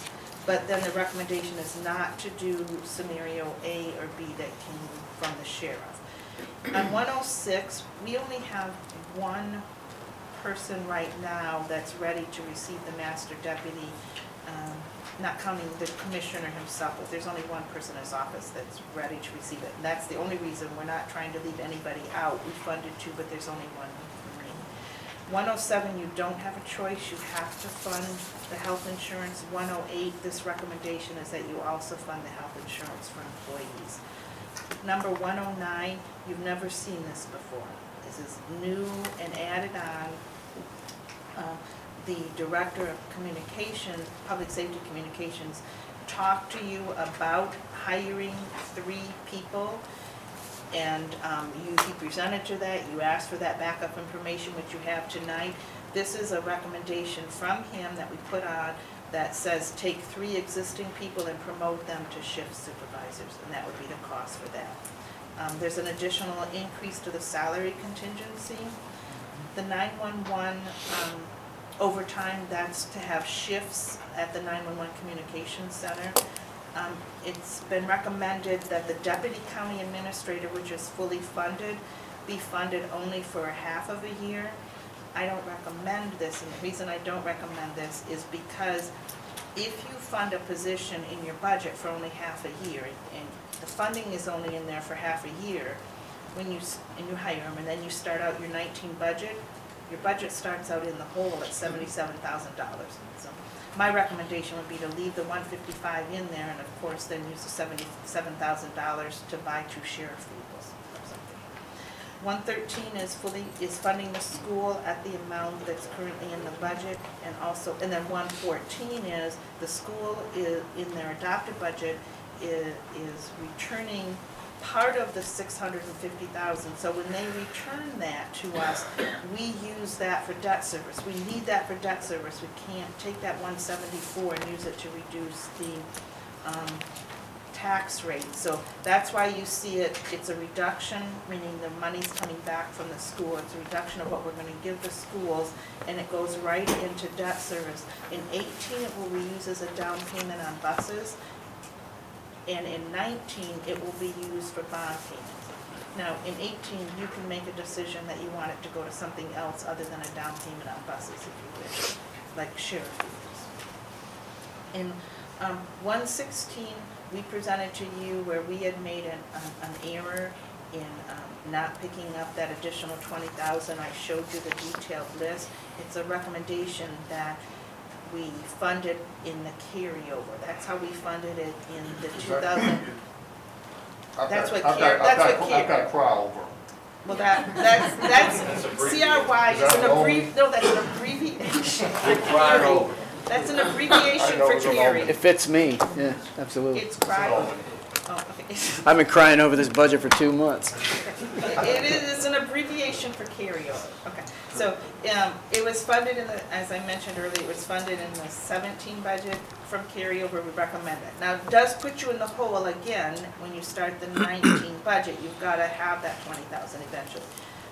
But then the recommendation is not to do scenario A or B that came from the sheriff. On one oh six, we only have one person right now that's ready to receive the master deputy, um, not counting the commissioner himself, but there's only one person in his office that's ready to receive it. And that's the only reason, we're not trying to leave anybody out. We funded two, but there's only one. 107, you don't have a choice, you have to fund the health insurance. 108, this recommendation is that you also fund the health insurance for employees. Number 109, you've never seen this before. This is new and added on. Uh, The Director of Communications, Public Safety Communications, talked to you about hiring three people and um, you, he presented to that, you asked for that backup information, which you have tonight. This is a recommendation from him that we put on that says take three existing people and promote them to shift supervisors, and that would be the cost for that. Um, There's an additional increase to the salary contingency. The 911 um, overtime, that's to have shifts at the 911 Communications Center. Um, It's been recommended that the deputy county administrator, which is fully funded, be funded only for a half of a year. I don't recommend this, and the reason I don't recommend this is because if you fund a position in your budget for only half a year, and the funding is only in there for half a year, when you, and you hire them, and then you start out your nineteen budget, your budget starts out in the hole at seventy-seven thousand dollars. My recommendation would be to leave the one fifty-five in there, and of course, then use the seventy-seven thousand dollars to buy two sheriff vehicles or something. One thirteen is fully, is funding the school at the amount that's currently in the budget, and also, and then one fourteen is, the school is, in their adopted budget, is returning part of the six hundred and fifty thousand. So when they return that to us, we use that for debt service. We need that for debt service. We can't take that one seventy-four and use it to reduce the, um, tax rate. So that's why you see it, it's a reduction, meaning the money's coming back from the school. It's a reduction of what we're gonna give the schools, and it goes right into debt service. In eighteen, it will be used as a down payment on buses, and in nineteen, it will be used for bond payments. Now, in eighteen, you can make a decision that you want it to go to something else other than a down payment on buses, if you wish, like sheriff vehicles. In um, 116, we presented to you where we had made an an an error in um, not picking up that additional 20,000. I showed you the detailed list. It's a recommendation that we funded in the carryover. That's how we funded it in the 2000, I've That's got- what I've care- got- that's I've what got- I've got a cry over. well, that, that's, that's, CRY Is is that an long? abbrev, no, that's an abbreviation. Cried over. That's an abbreviation know for it's a long- Cary. It fits me, yeah, absolutely. It's CRY. Oh, okay. I've been crying over this budget for two months. It is, it's an abbreviation for carryover, okay. So, um, it was funded in the, as I mentioned earlier, it was funded in the seventeen budget from carryover, we recommend it. Now, it does put you in the hole again, when you start the nineteen budget, you've gotta have that twenty thousand eventually.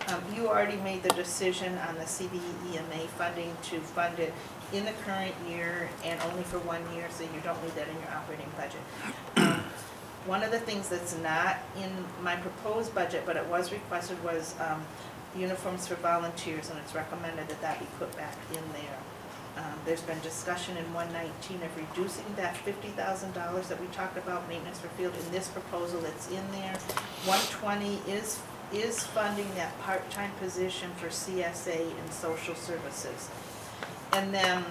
Um, you already made the decision on the CBE EMA funding to fund it in the current year and only for one year, so you don't need that in your operating budget. Um, One of the things that's not in my proposed budget, but it was requested, was um, uniforms for volunteers, and it's recommended that that be put back in there. Um, There's been discussion in 119 of reducing that $50,000 that we talked about, maintenance for field. In this proposal, it's in there. 120 is, is funding that part-time position for CSA and social services. And then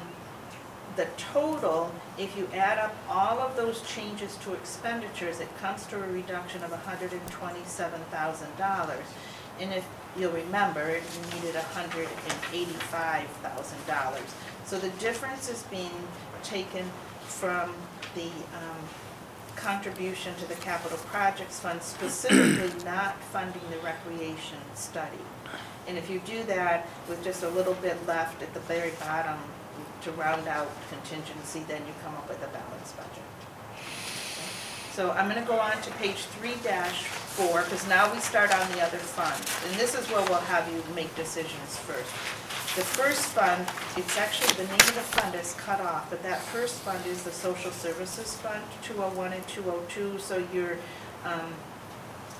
the total, if you add up all of those changes to expenditures, it comes to a reduction of hundred and twenty-seven thousand dollars. And if you'll remember, you needed hundred and eighty-five thousand dollars. So the difference is being taken from the um, contribution to the capital projects fund, specifically not funding the recreation study. And if you do that with just a little bit left at the very bottom to round out contingency, then you come up with a balanced budget. So I'm gonna go on to page three dash four, because now we start on the other funds. And this is where we'll have you make decisions first. The first fund, it's actually, the name of the fund is cut off, but that first fund is the Social Services Fund, 201 and 202, so you're um,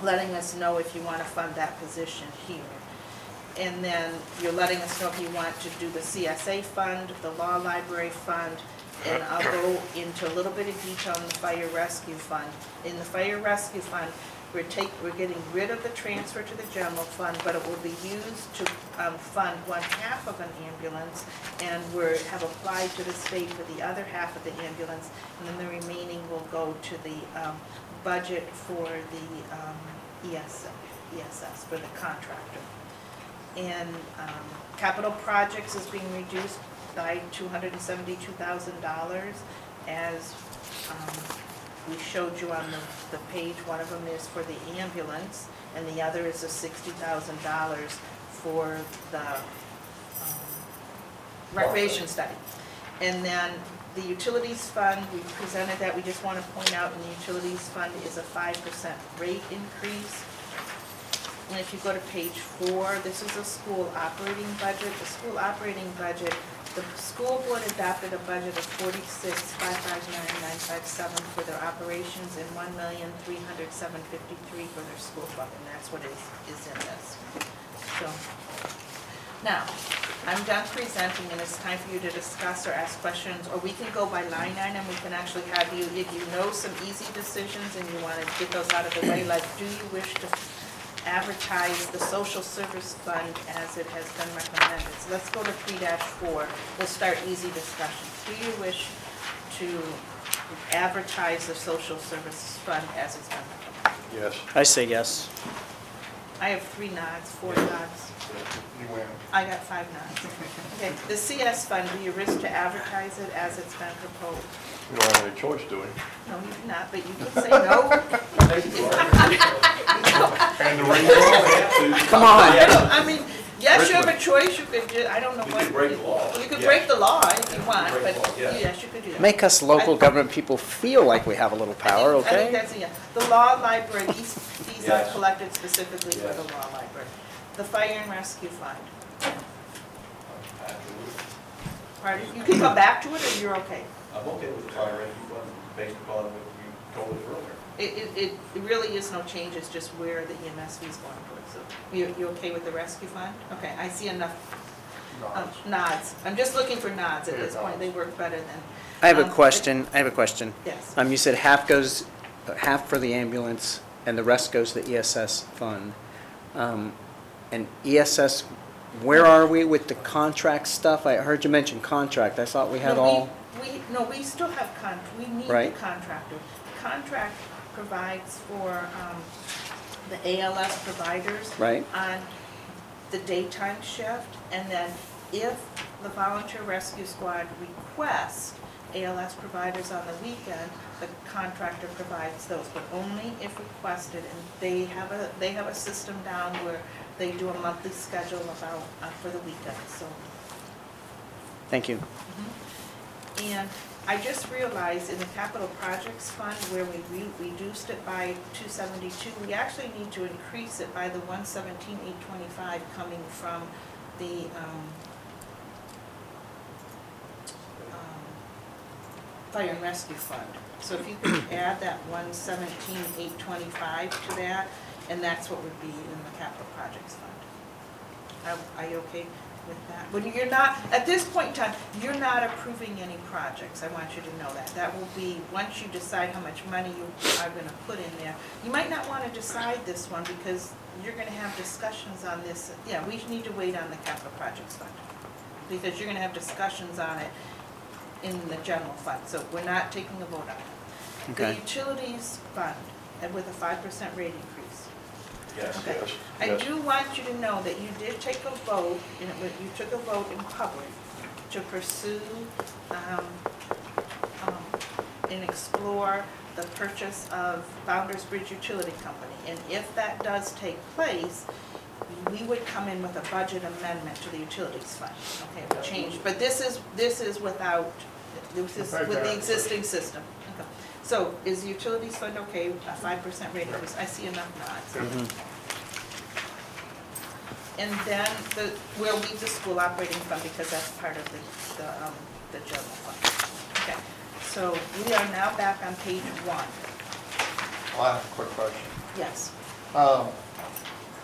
letting us know if you want to fund that position here. And then you're letting us know if you want to do the CSA fund, the Law Library Fund, and I'll go into a little bit of detail on the Fire Rescue Fund. In the Fire Rescue Fund, we're take, we're getting rid of the transfer to the general fund, but it will be used to um, fund one half of an ambulance, and we're, have applied to the state for the other half of the ambulance, and then the remaining will go to the um, budget for the um, ES, ESS, for the contractor. And um, capital projects is being reduced by $272,000 as um, we showed you on the, the page, one of them is for the ambulance, and the other is a sixty thousand dollars for the, um, recreation study. And then the utilities fund, we presented that, we just wanna point out, in the utilities fund is a five percent rate increase. And if you go to page four, this is a school operating budget, the school operating budget the school board adopted a budget of forty-six, five five nine, nine five seven for their operations and one million, three hundred, seven fifty-three for their school fund, and that's what is, is in this. So, now, I'm done presenting, and it's time for you to discuss or ask questions, or we can go by line item, we can actually have you, if you know some easy decisions and you wanna get those out of the way, like, do you wish to advertise the social service fund as it has been recommended. So let's go to three four, we'll start easy discussion. Do you wish to advertise the social service fund as it's been recommended? Yes. I say yes. I have three nods, four nods, You win. I got five nods. Okay, the CS fund, do you wish to advertise it as it's been proposed? We don't have any choice, do we? No, you do not, but you can say no. And the ring Come on. I mean, yes, you have a choice, you could, ju- I don't know We what. could break the law. You could break the law if you want, break but the law, yes. yes, you could do that. Make us local government people feel like we have a little power, I think- I think okay? that's, yeah. The law library, these, these are Yes. collected specifically for the Yes. law library. The fire and rescue fund, Absolutely. pardon, you can come back to it or you're okay? I'm okay with the fire rescue fund based upon what you told us earlier. It, it, it it really is no change, it's just where the EMS fee is going towards, so, you, you okay with the rescue fund? Okay, I see enough um, nods, I'm just looking for nods at this point, they work better than. I have a um, question, I have a question. Yes. Um, you said half goes, uh, half for the ambulance and the rest goes to the ESS fund. Um, and ESS, where are we with the contract stuff? I heard you mention contract, I thought we had No, we- all, We, no, we still have con, we need the Right. contractor. The Contract provides for, um, the ALS providers. Right. On the daytime shift, and then if the volunteer rescue squad requests ALS providers on the weekend, the contractor provides those, but only if requested, and they have a, they have a system down where they do a monthly schedule about, uh, for the weekend, so. thank you. And I just realized in the capital projects fund where we re- reduced it by two seventy-two, we actually need to increase it by the one seventeen, eight twenty-five coming from the, um, um, fire and rescue fund. So if you could add that one seventeen, eight twenty-five to that, and that's what would be in the capital projects fund. Are, are you okay with that? When you're not, at this point in time, you're not approving any projects, I want you to know that. That will be, once you decide how much money you are gonna put in there. You might not wanna decide this one, because you're gonna have discussions on this, yeah, we need to wait on the capital projects fund. Because you're gonna have discussions on it in the general fund, so we're not taking a vote on it. The Okay. utilities fund, and with a five percent increase. Yes. Okay. Yes, I yes. do want you to know that you did take a vote, and it was- you took a vote in public to pursue um, um, and explore the purchase of Founder's Bridge Utility Company. And if that does take place, we would come in with a budget amendment to the utilities fund, okay, we change, but this is, this is without, this is with the existing system. Okay. So is the utilities fund okay, with a five percent rate increase, I see enough nods. And then the, we'll leave the school operating fund because that's part of the, the, um, the general fund. Okay, so we are now back on page one, I have a quick question. yes. Um,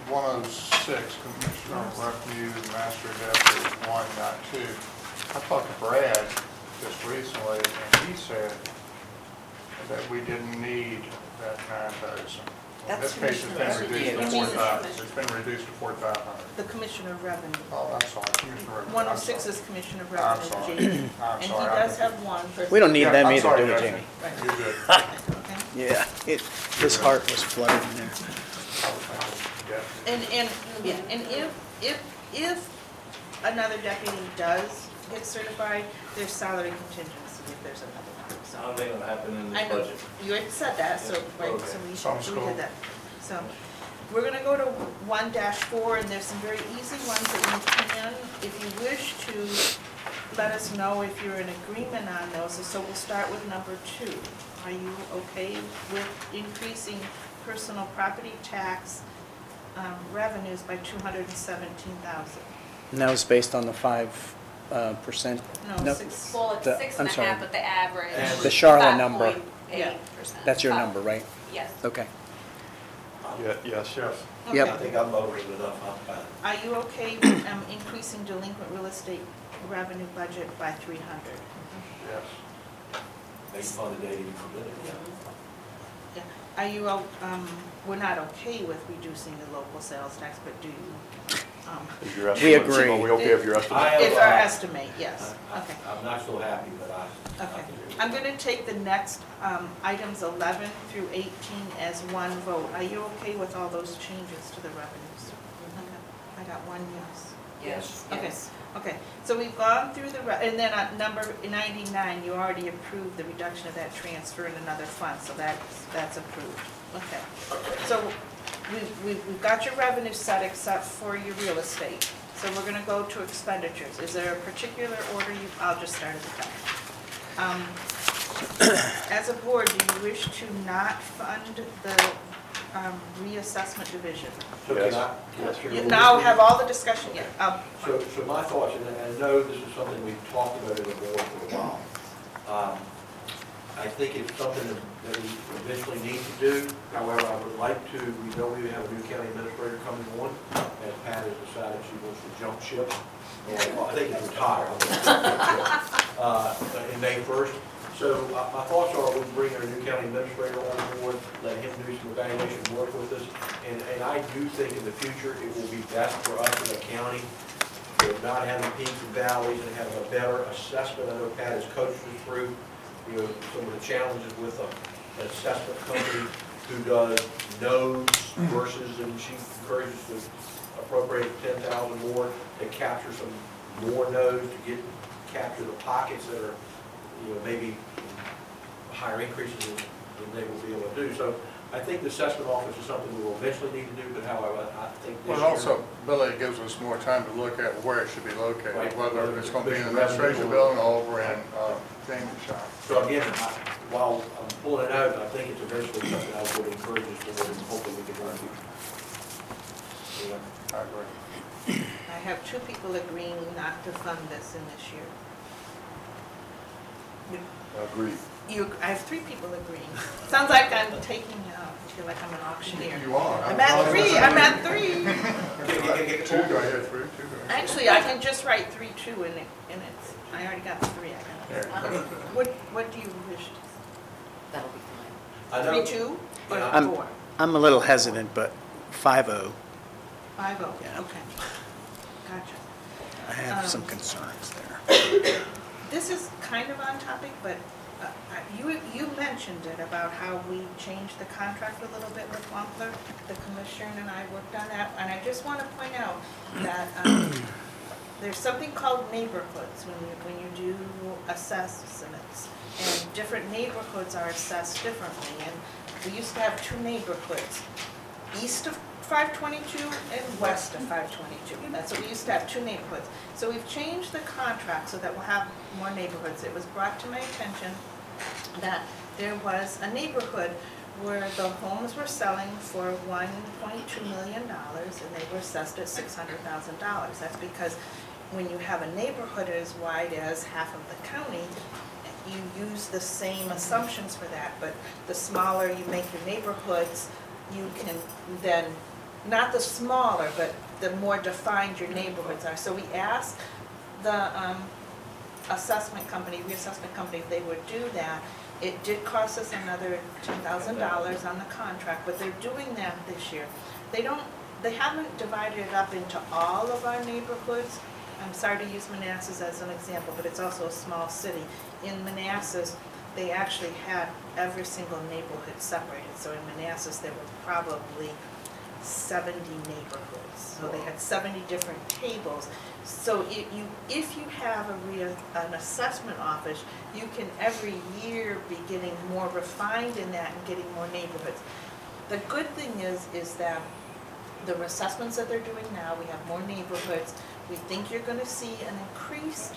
106, Commissioner Revenue Master Deputy 1.2. I talked to Brad just recently, and he said that we didn't need that 9,000. In this That's case, it's been Commissioner reduced to Revenue. 4,000. It's been reduced to 4,500. The Commissioner of Revenue. Oh, I'm sorry, Commissioner Revenue. One oh I'm six sorry. is Commissioner of I'm Revenue, sorry. Jamie. I'm And he sorry. I does think- have one for. We don't need Yeah, them I'm either, sorry, do we, Judge. Jamie? Right. You're good. Okay. Yeah, it, his heart was fluttering there. Was thinking, yeah. And, and, yeah, and if, if, if another deputy does get certified, there's salary contingency if there's another one, so. I don't think it'll happen in I this know, budget. you had said that, so, right, so we, Sounds so we cool. did that. So, we're gonna go to one dash four, and there's some very easy ones that you can, if you wish to, let us know if you're in agreement on those, so we'll start with number two. Are you okay with increasing personal property tax, um, revenues by two hundred and seventeen thousand? And that was based on the five, uh, percent? No, six, Well, it's The- six I'm and a sorry. half, but the average. Average. The Charlotte number. 5.8%. That's your number, right? Yes. Okay. Ye- Yes. Yes. Yep. okay. think I'm over it enough, I'm fine. Are you okay with, um, increasing delinquent real estate revenue budget by three hundred? Yes. Make fun of dating permitted, yeah. Yeah. Are you, o- um, we're not okay with reducing the local sales tax, but do you, um, Is your We estimate- agree. Are we okay if your estimate? I- if our estimate, yes, I- I- okay. I'm not so happy, but I. I Okay. think it- I'm gonna take the next, um, items eleven through eighteen as one vote. Are you okay with all those changes to the revenues? Okay. I got one yes. Yes. Okay, Yes. okay, so we've gone through the, re- and then at number ninety-nine, you already approved the reduction of that transfer in another fund, so that's, that's approved. Okay, so we, we, we've got your revenue set except for your real estate. So we're gonna go to expenditures. Is there a particular order you, I'll just start at the top. Um, As a board, do you wish to not fund the, um, reassessment division? So Yes. can I? can I share You now have all the discussion, yeah, um, So, so my thoughts, and I know this is something we've talked about in the board for a while. Um, I think it's something that we eventually need to do. However, I would like to, we know we have a new county administrator coming on, and Pat has decided she wants to jump ship. Well, I think it's retire, I'm gonna jump ship, uh, in May first. So uh, my thoughts are we bring our new county administrator on board, let him do some evaluation work with us. And, and I do think in the future, it will be best for us in the county to not having peaks and valleys and having a better assessment. I know Pat has coached us through, you know, some of the challenges with a- an assessment company who does nodes versus, and she encourages to appropriate ten thousand more to capture some more nodes to get, capture the pockets that are, you know, maybe higher increases than than they will be able to do. So I think the assessment office is something we will eventually need to do, but however, I think this Well, year. also, Billy, it gives us more time to look at where it should be located, Right. whether it's going to be in the administration building or over in uh, Jamie's shop. So again, I- while I'm pulling it out, I think it's eventually something I would encourage us to do, and hopefully we can run it. Yeah. I agree. I have two people agreeing not to fund this in this year. Agreed. You, I have three people agreeing. Sounds like I'm taking, uh, I feel like I'm an auctioneer. You are. I'm at three, I'm at three. Two, do I hear three? Two, do Actually, I can just write three, two, and it, and it's, I already got the three, I got Yeah. What, what do you wish? That'll be fine. I know- Three, two, or Yeah. I'm- four? I'm a little hesitant, but five-oh, Five oh, Yeah. okay. Gotcha. I have Um, some concerns there. This is kind of on topic, but you, you mentioned it about how we changed the contract a little bit with Wampler. The commissioner and I worked on that, and I just want to point out that um, there's something called neighborhoods when you, when you do assessments. And different neighborhoods are assessed differently, and we used to have two neighborhoods, east of five twenty-two and west of five twenty-two. That's what we used to have, two neighborhoods. So we've changed the contract so that we'll have more neighborhoods. It was brought to my attention that there was a neighborhood where the homes were selling for one point two million dollars and they were assessed at six hundred thousand dollars. That's because when you have a neighborhood as wide as half of the county, you use the same assumptions for that, but the smaller you make your neighborhoods, you can then, not the smaller, but the more defined your neighborhoods are. So we asked the um, assessment company, reassessment company, if they would do that. It did cost us another ten thousand dollars on the contract, but they're doing that this year. They don't, they haven't divided it up into all of our neighborhoods. I'm sorry to use Manassas as an example, but it's also a small city. In Manassas, they actually had every single neighborhood separated. So in Manassas, there were probably seventy neighborhoods. So they had seventy different tables. So if you, if you have a rea, an assessment office, you can every year be getting more refined in that and getting more neighborhoods. The good thing is, is that the assessments that they're doing now, we have more neighborhoods. We think you're gonna see an increased,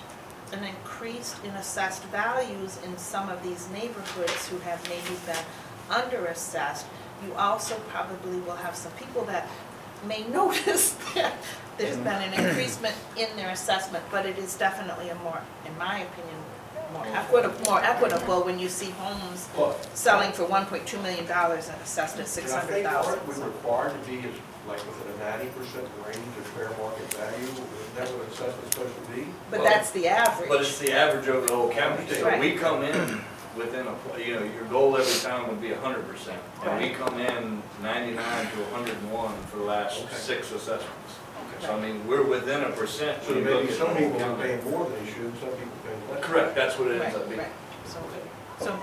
an increase in assessed values in some of these neighborhoods who have maybe been under-assessed. You also probably will have some people that may notice that there's been an increasement in their assessment, but it is definitely a more, in my opinion, more equitable, more equitable when you see homes selling for one point two million dollars and assessed at six and I hundred think, thousand. aren't we required to be like within a ninety percent range of fair market value? Isn't that what assessment's supposed to be? But that's the average. But it's the average over the whole county. So Right. we come in within a, you know, your goal every time would be hundred percent. And we come in ninety-nine to hundred and one for the last Okay. six assessments. So I mean, we're within a percent. So when you look maybe at some the whole people are county. paying more than they should, some people pay less. Correct, that's what it ends Right, up being. right. Uh, so, so,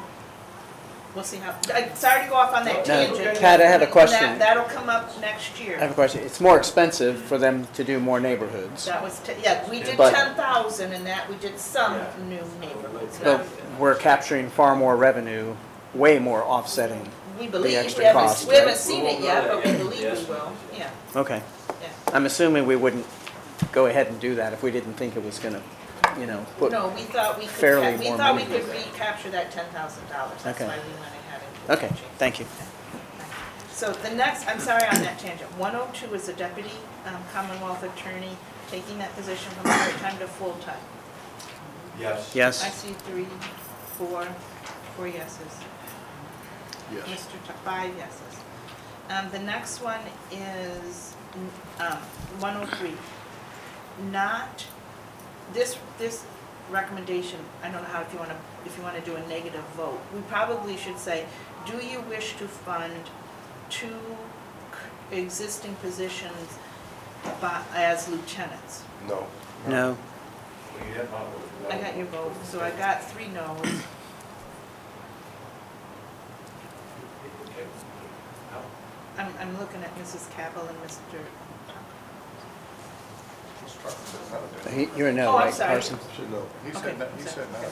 we'll see how, I- sorry to go off on that No, tangent. Pat, I had a That- question. That'll come up next I have year. a question. It's more expensive for them to do more neighborhoods, That was, te- yeah, we did But- ten thousand and that, we did some Yeah. new neighborhoods. but we're capturing far more revenue, way more offsetting. We believe, we extra haven't, cost, we haven't right? seen it yet, but we believe Yes. we will, yeah, Okay. Yeah. I'm assuming we wouldn't go ahead and do that if we didn't think it was gonna, you know, put, No, we thought we could, fairly ca- we more thought we money. could recapture that ten thousand dollars. That's Okay. why we went ahead and. okay, changed. thank you. So the next, I'm sorry on that tangent, 102 is a deputy um, Commonwealth attorney taking that position from part-time to full-time. Yes. Yes. I Yes? see three, four, four yeses. Yes. Mr. Tu- five yeses. Um, The next one is um, 103. Not, this, this recommendation, I don't know how, if you want to, if you want to do a negative vote, we probably should say, do you wish to fund two c- existing positions by- as lieutenants? No. No? Well, you have not voted no. I got your vote, so I got three no's. I'm, I'm looking at Mrs. Cabell and Mr. He- You're a no, Oh, I'm right, sorry. Carson? No, he Okay, said, no- he sorry, said no. okay.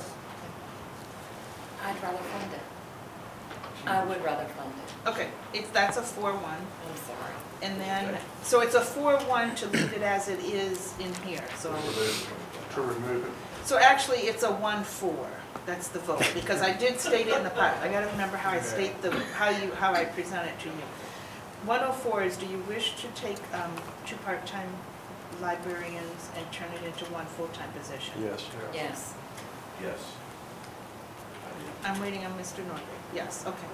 I'd rather fund it. I would rather fund it. Okay, it's, that's a four-one, I'm sorry. and then, so it's a four-one to leave it as it is in here, so. To remove it. So actually, it's a one-four, that's the vote, because I did state it in the part, I gotta remember how I state the, how you, how I present it to you. One oh four is, do you wish to take, um, two part-time librarians and turn it into one full-time position? Yes. Yes. Yes. I'm waiting on Mr. Norgren, yes, okay.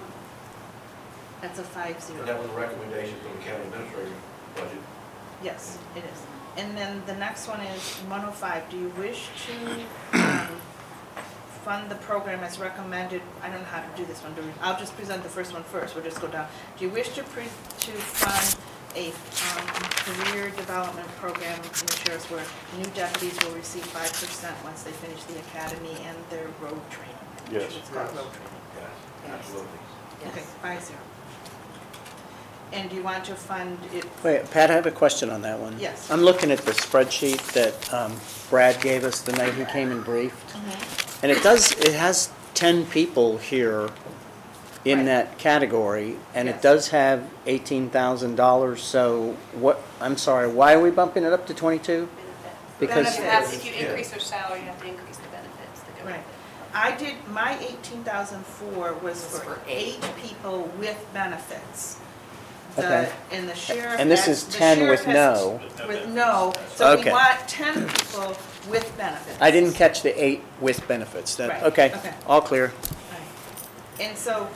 That's a five And zero. that was a recommendation from the county administrator budget. Yes, it is. And then the next one is 105. Do you wish to fund the program as recommended? I don't know how to do this one. Do we- I'll just present the first one first. We'll just go down. Do you wish to pre, to fund a um, career development program in the sheriff's where new deputies will receive 5% once they finish the academy and their road training? Yes. It's called road training. Yes, Yes. absolutely. Okay, Yes. five zero. And do you want to fund it? Wait, Pat, I have a question on that one. Yes. I'm looking at the spreadsheet that um, Brad gave us the night he came and briefed. Mm-hmm. And it does, it has 10 people here in Right. that category, and it Yes. does have $18,000, so what, I'm sorry, why are we bumping it up to 22? Because, Benefits. You if you increase their salary, you have to increase the benefits that go with Right. it. I did, my eighteen thousand four was Was for for eight people with benefits. Okay. And the sheriff. and this has- is the 10 sheriff with has- no. With no, so we Okay. want ten people with benefits. I didn't catch the eight with benefits. That, Right, okay, okay. all clear. Right. And so,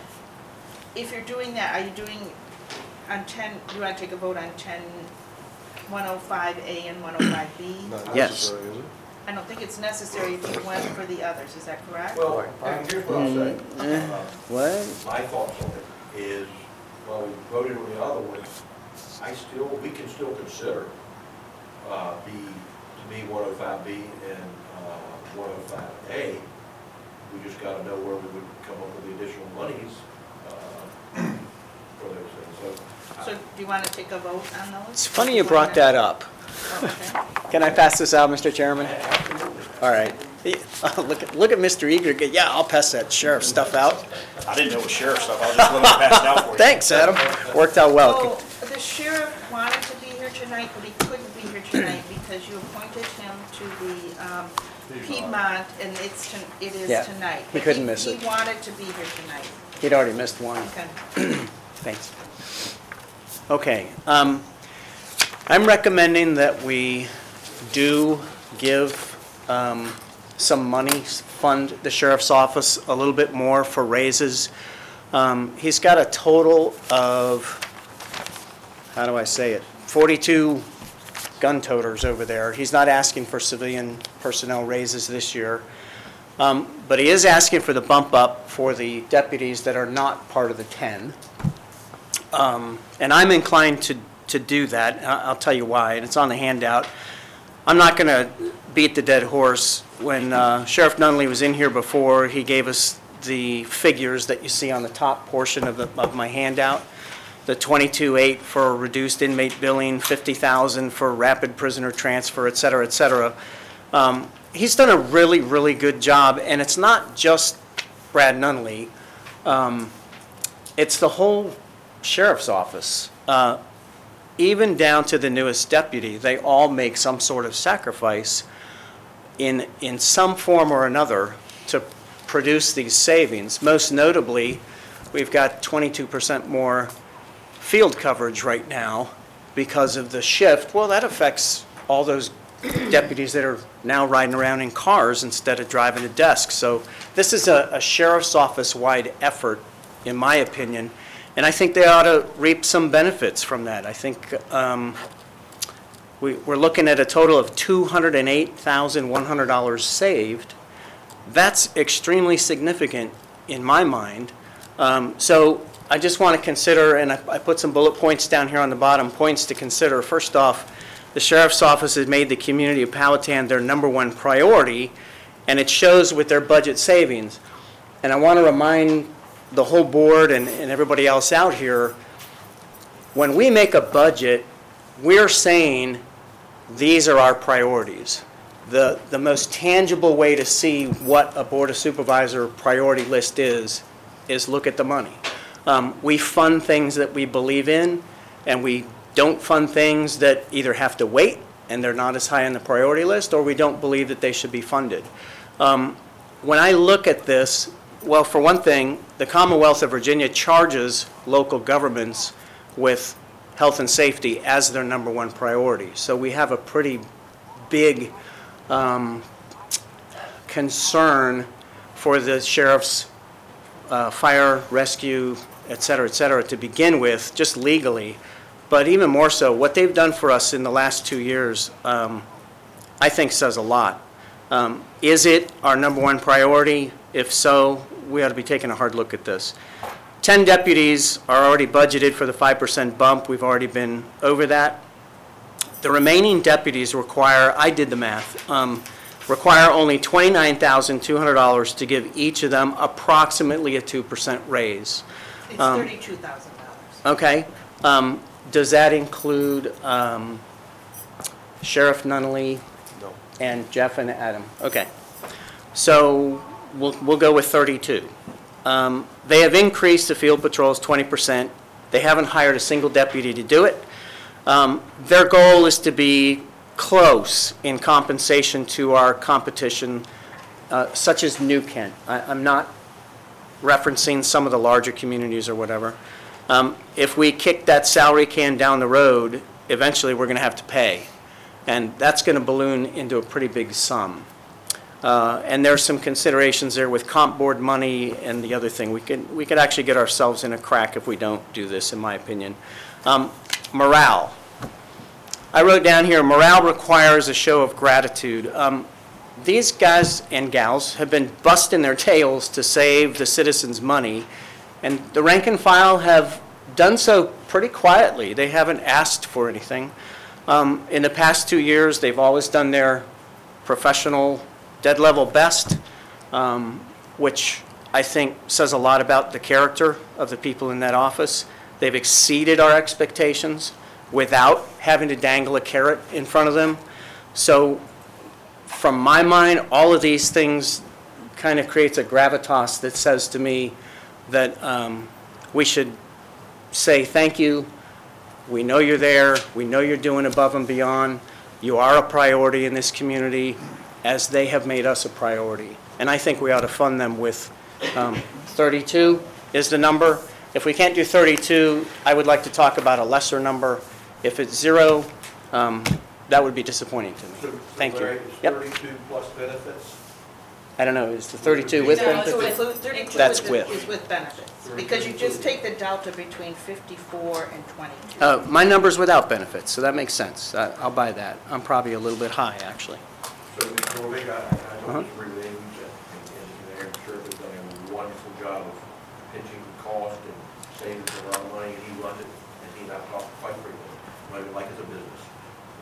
if you're doing that, are you doing on ten, you want to take a vote on ten, one oh five A and one oh five B? Yes. I don't think it's necessary if you went for the others, is that correct? Well, I- here's what I'll say. Eh, Uh, What? My thoughts on it is, while we voted on the other one, I still, we can still consider uh, B, to be 105B and uh, 105A. We just got to know where we would come up with the additional monies uh, for those things. So So do you want to take a vote on those? It's funny you brought that up. Oh, okay. Can I pass this out, Mr. Chairman? All right. Look at, look at Mr. Eager. Yeah, I'll pass that sheriff stuff out. I didn't know it was sheriff stuff, I was just looking to pass it out for you. Thanks, Adam. Worked out well. Oh, the sheriff wanted to be here tonight, but he couldn't be here tonight because you appointed him to the um, Piedmont, and it's, ton- it Yeah, is tonight. he couldn't miss it. He wanted to be here tonight. He'd already missed one. Okay. Thanks. Okay, um, I'm recommending that we do give, um, some money, fund the sheriff's office a little bit more for raises. Um, he's got a total of, how do I say it, forty-two gun toters over there. He's not asking for civilian personnel raises this year. Um, But he is asking for the bump up for the deputies that are not part of the 10. Um, And I'm inclined to, to do that. I'll tell you why, and it's on the handout. I'm not going to beat the dead horse. When uh, Sheriff Nunnally was in here before, he gave us the figures that you see on the top portion of the, of my handout. The 22.8 for reduced inmate billing, 50,000 for rapid prisoner transfer, et cetera, et cetera. Um, He's done a really, really good job, and it's not just Brad Nunnally. Um, It's the whole sheriff's office. Uh, Even down to the newest deputy, they all make some sort of sacrifice in, in some form or another to produce these savings. Most notably, we've got 22% more field coverage right now because of the shift. Well, that affects all those deputies that are now riding around in cars instead of driving a desk. So this is a a sheriff's office-wide effort, in my opinion, and I think they ought to reap some benefits from that. I think um, we, we're looking at a total of $208,100 saved. That's extremely significant in my mind. Um, So I just want to consider, and I I put some bullet points down here on the bottom, points to consider. First off, the sheriff's office has made the community of Powhatan their number one priority, and it shows with their budget savings. And I want to remind the whole board and, and everybody else out here, when we make a budget, we're saying, these are our priorities. The, the most tangible way to see what a Board of Supervisor priority list is, is look at the money. Um, We fund things that we believe in, and we don't fund things that either have to wait, and they're not as high on the priority list, or we don't believe that they should be funded. Um, When I look at this, well, for one thing, the Commonwealth of Virginia charges local governments with health and safety as their number one priority. So we have a pretty big um, concern for the sheriff's uh, fire, rescue, et cetera, et cetera, to begin with, just legally. But even more so, what they've done for us in the last two years, um, I think says a lot. Um, Is it our number one priority? If so, we ought to be taking a hard look at this. 10 deputies are already budgeted for the 5% bump. We've already been over that. The remaining deputies require, I did the math, um, require only $29,200 to give each of them approximately a 2% raise. It's Um, thirty-two thousand dollars. Okay, Um, Does that include um, Sheriff Nunnally No. and Jeff and Adam? Okay. So we'll, we'll go with 32. Um, They have increased the field patrols 20%. They haven't hired a single deputy to do it. Um, Their goal is to be close in compensation to our competition, uh, such as New Kent. I- I'm not referencing some of the larger communities or whatever. Um, If we kick that salary can down the road, eventually we're going to have to pay. And that's going to balloon into a pretty big sum. Uh, And there's some considerations there with comp board money and the other thing. We could, we could actually get ourselves in a crack if we don't do this, in my opinion. Um, Morale. I wrote down here, morale requires a show of gratitude. Um, These guys and gals have been busting their tails to save the citizens' money, and the rank and file have done so pretty quietly. They haven't asked for anything. Um, In the past two years, they've always done their professional, dead-level best, um, which I think says a lot about the character of the people in that office. They've exceeded our expectations without having to dangle a carrot in front of them. So from my mind, all of these things kind of creates a gravitas that says to me that um, we should say thank you. We know you're there. We know you're doing above and beyond. You are a priority in this community, as they have made us a priority. And I think we ought to fund them with um, 32 is the number. If we can't do 32, I would like to talk about a lesser number. If it's zero, um, that would be disappointing to me. so Thank you. Larry, it's Yep. 32 plus benefits? I don't know, is the 32 with No, benefits? so include, thirty-two That's is with. the- is with benefits, because you just take the delta between fifty-four and twenty-two. Uh, My number's without benefits, so that makes sense. I- I'll buy that. I'm probably a little bit high, actually. So, Mr. Nordvig, I, I Uh-huh. don't disagree with anything you said, and, and Aaron Sheriff has done a wonderful job of pinching the cost and saving a lot of money, and he runs it, and he and I talk quite frequently, like, like it's a business,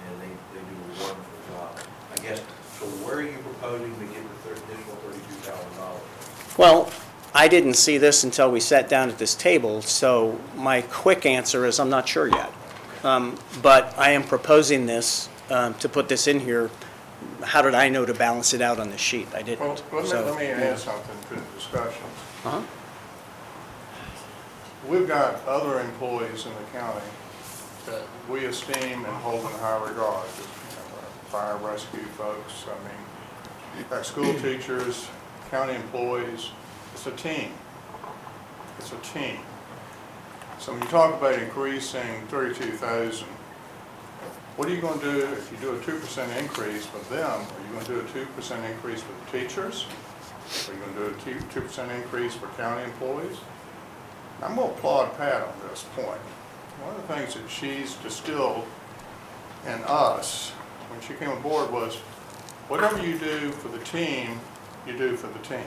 and they, they do a wonderful job. I guess, so where are you proposing to get the thir- additional thirty-two thousand dollars? Well, I didn't see this until we sat down at this table, so my quick answer is I'm not sure yet. Um, But I am proposing this, um, to put this in here. How did I know to balance it out on the sheet? I Well, didn't. let me, So, let me yeah. add something to the discussion. Uh-huh. We've got other employees in the county that we esteem and hold in high regard. You know, our Fire rescue folks, I mean, our school teachers, county employees, it's a team. It's a team. So when you talk about increasing thirty-two thousand, what are you gonna do if you do a two percent increase with them? Are you gonna do a two percent increase with teachers? Are you gonna do a two, two percent increase for county employees? I'm gonna applaud Pat on this point. One of the things that she's distilled in us, when she came aboard, was whatever you do for the team, you do for the team.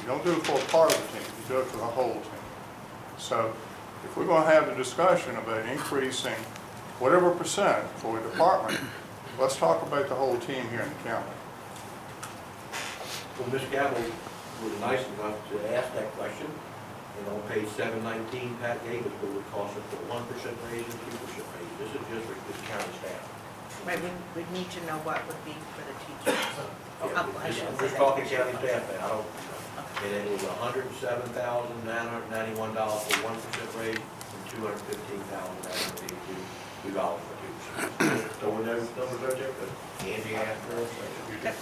You don't do it for a part of the team, you do it for the whole team. So if we're gonna have a discussion about increasing whatever percent for a department, let's talk about the whole team here in the county. Well, Ms. Cabell was nice enough to ask that question, and on page seven nineteen, Pat gave us what it would cost us for one percent raise and two percent raise. This is just for this county staff. Right, we, we need to know what would be for the teachers. Yeah, I Just talking county staff now, I don't, and it was hundred and seven thousand, nine hundred ninety-one dollars for one percent raise, and two hundred fifteen thousand, nine hundred eighty-two dollars for two percent. So when those numbers are but Andy asked for it.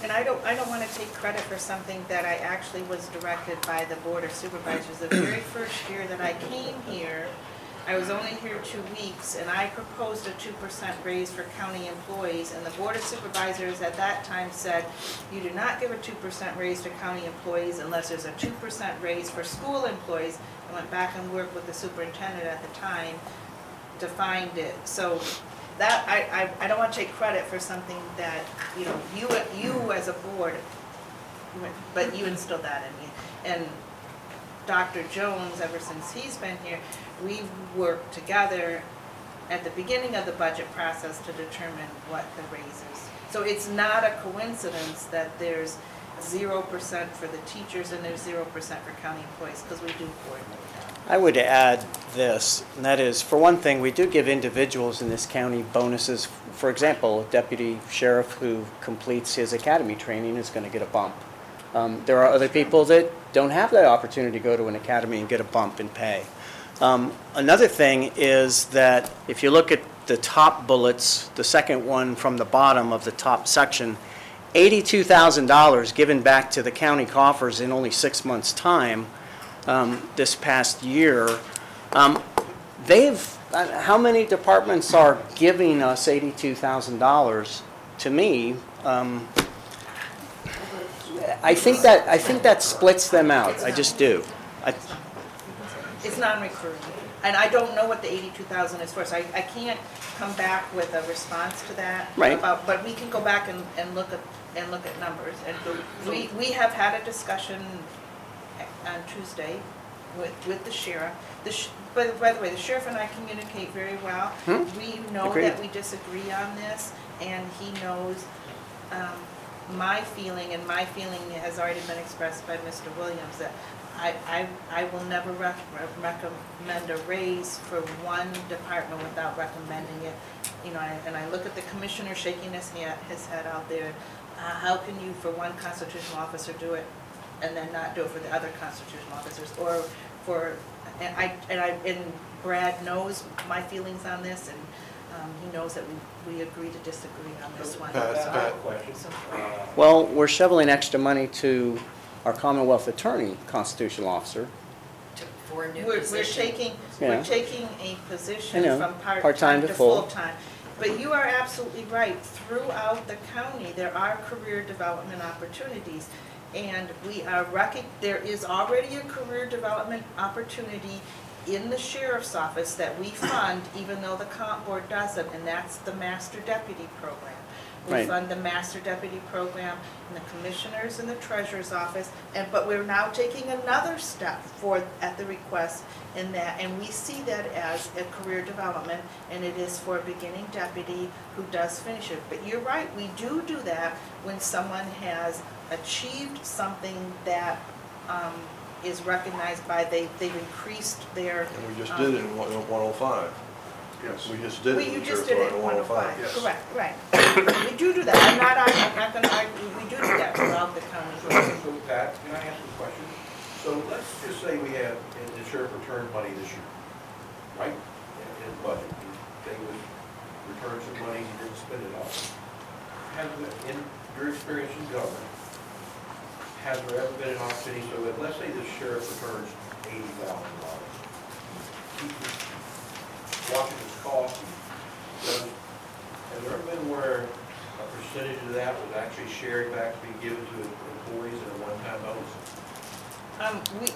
And I don't, I don't want to take credit for something that I actually was directed by the Board of Supervisors. The very first year that I came here, I was only here two weeks, and I proposed a two percent raise for county employees, and the Board of Supervisors at that time said, you do not give a two percent raise to county employees unless there's a two percent raise for school employees. I went back and worked with the superintendent at the time, defined it. So that, I, I, I don't want to take credit for something that, you know, you, you as a board, but you instilled that in me. And Dr. Jones, ever since he's been here, we've worked together at the beginning of the budget process to determine what the raises. So it's not a coincidence that there's zero percent for the teachers and there's zero percent for county employees, because we do coordinate that. I would add this, and that is, for one thing, we do give individuals in this county bonuses. For example, a deputy sheriff who completes his academy training is going to get a bump. Um, There are other people that don't have that opportunity to go to an academy and get a bump in pay. Um, Another thing is that if you look at the top bullets, the second one from the bottom of the top section, $82,000 given back to the county coffers in only six months' time um, this past year. Um, They've, uh, how many departments are giving us $82,000? To me, um, I think that, I think that splits them out. I just do. I- It's non-recurring. And I don't know what the eighty-two thousand is for, so I, I can't come back with a response to that. Right. About, but we can go back and, and look at, and look at numbers. And we, we have had a discussion on Tuesday with, with the sheriff. The, sh- by, by the way, the sheriff and I communicate very well. Hmm. We know Agreed. that we disagree on this, and he knows, um, my feeling, and my feeling has already been expressed by Mr. Williams, that I, I, I will never rec- recommend a raise for one department without recommending it. You know, and and I look at the commissioner shaking his head, his head out there. Uh, how can you, for one constitutional officer, do it and then not do it for the other constitutional officers? Or for, and I, and I, and Brad knows my feelings on this, and, um, he knows that we, we agree to disagree on this one. Pat, I have a question. So- Uh, Well, we're shoveling extra money to our Commonwealth Attorney, constitutional officer. to- For a new We're, we're position. taking, Yeah. we're taking a I position know. from Part-time part-time to to full. full-time. But you are absolutely right, throughout the county, there are career development opportunities. And we are recog, there is already a career development opportunity in the sheriff's office that we fund, even though the comp board doesn't, and that's the master deputy program. We Right. fund the master deputy program and the commissioners and the treasurer's office, and, but we're now taking another step for, at the request in that, and we see that as a career development, and it is for a beginning deputy who does finish it. But you're right, we do do that when someone has achieved something that, um, is recognized by, they, they've increased their. And we just um, did it in one- 105. Yes. We just did well, it you just did it in Department 105, Yes. correct, right. We do do that, I'm not, I'm not gonna argue, we do do that throughout the county. So, so Pat, can I ask a question? So let's just say we have, and the sheriff returned money this year, right? In in budget, they would return some money, he didn't spend it all. Has, there- in your experience in government, has there ever been an opportunity, so that, let's say the sheriff returns eighty thousand dollars. Watching costs, does, has there ever been where a percentage of that was actually shared back to be given to employees in a one-time bonus? Um, we,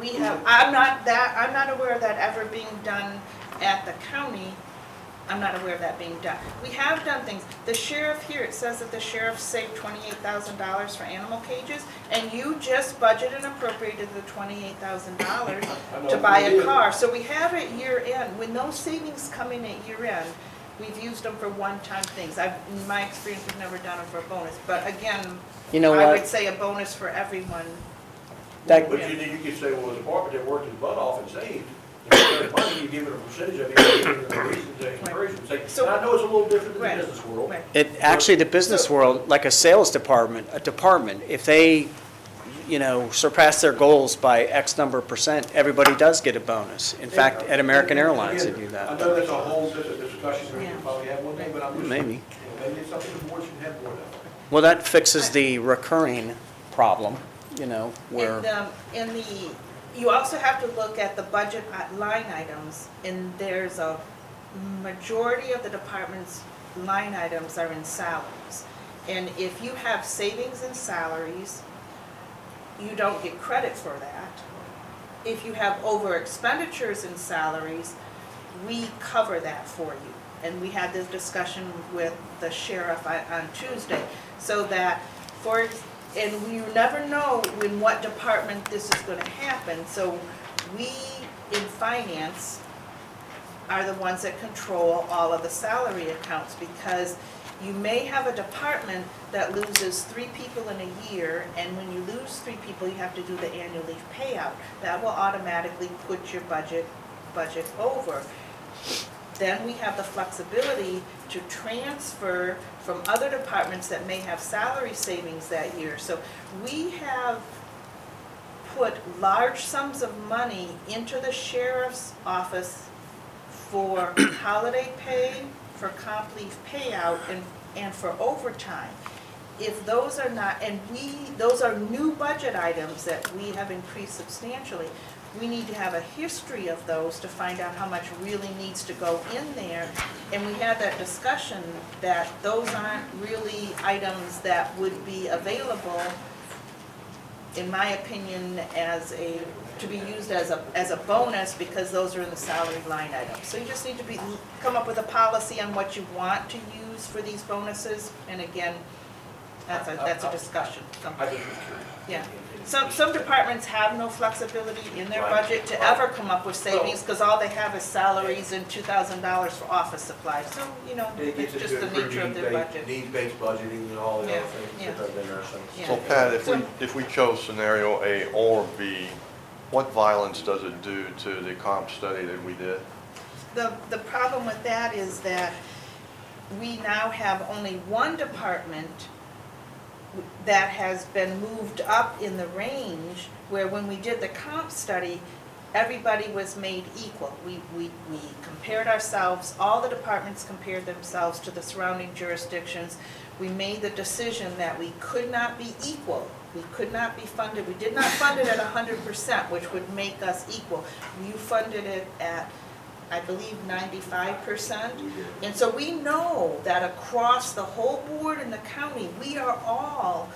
we have, I'm not that, I'm not aware of that ever being done at the county. I'm not aware of that being done. We have done things, the sheriff here, it says that the sheriff saved twenty-eight thousand dollars for animal cages, and you just budgeted and appropriated the twenty-eight thousand dollars I know to buy we a did. car. So we have it year end, when those savings come in at year end, we've used them for one-time things. I've, in my experience, we've never done them for a bonus, but again, You know I would what? say a bonus for everyone. That- But you, you could say, well, the department that worked his butt off and saved, you know, money, you give it a percentage of it, you give it a reason to encourage them, say, So- and I know it's a little different in Right, the business world. right. It, actually, the business world, like a sales department, a department, if they, you know, surpass their goals by X number of percent, everybody does get a bonus. In fact, at American Airlines, they do I that. know that's a whole, that's a discussion we Yeah. could probably have one day, but I'm just. Maybe. you know, Maybe it's something the board should have more of. Well, that fixes the recurring problem, you know, where, And, um, in the, you also have to look at the budget line items, and there's a majority of the department's line items are in salaries. And if you have savings in salaries, you don't get credit for that. If you have over expenditures in salaries, we cover that for you. And we had this discussion with the sheriff on, on Tuesday, so that, for, and you never know in what department this is gonna happen, so we in finance are the ones that control all of the salary accounts, because You may have a department that loses three people in a year, and when you lose three people, you have to do the annual leave payout. That will automatically put your budget, budget over. Then we have the flexibility to transfer from other departments that may have salary savings that year. So we have put large sums of money into the sheriff's office for holiday pay, for comp leave payout, and, and for overtime. If those are not, and we, those are new budget items that we have increased substantially, we need to have a history of those to find out how much really needs to go in there. And we had that discussion that those aren't really items that would be available in my opinion, as a, to be used as a, as a bonus because those are in the salary line item. So you just need to be, come up with a policy on what you want to use for these bonuses. And again, that's a, that's a discussion. I just was curious. Yeah. Some, some departments have no flexibility in their Right. budget to ever come up with savings because all they have is salaries and two thousand dollars for office supplies. So, you know, It it's gets just into the nature of their improving budget. needs-based budgeting and all the Yeah, other things yeah. that have been there, so. Yeah. So Pat, if we, if we chose scenario A or B, what violence does it do to the comp study that we did? The, the problem with that is that we now have only one department that has been moved up in the range, where when we did the comp study, everybody was made equal. We, we, we compared ourselves, all the departments compared themselves to the surrounding jurisdictions. We made the decision that we could not be equal. We could not be funded, we did not fund it at hundred percent, which would make us equal. You funded it at, I believe, ninety-five percent. And so we know that across the whole board in the county, we are all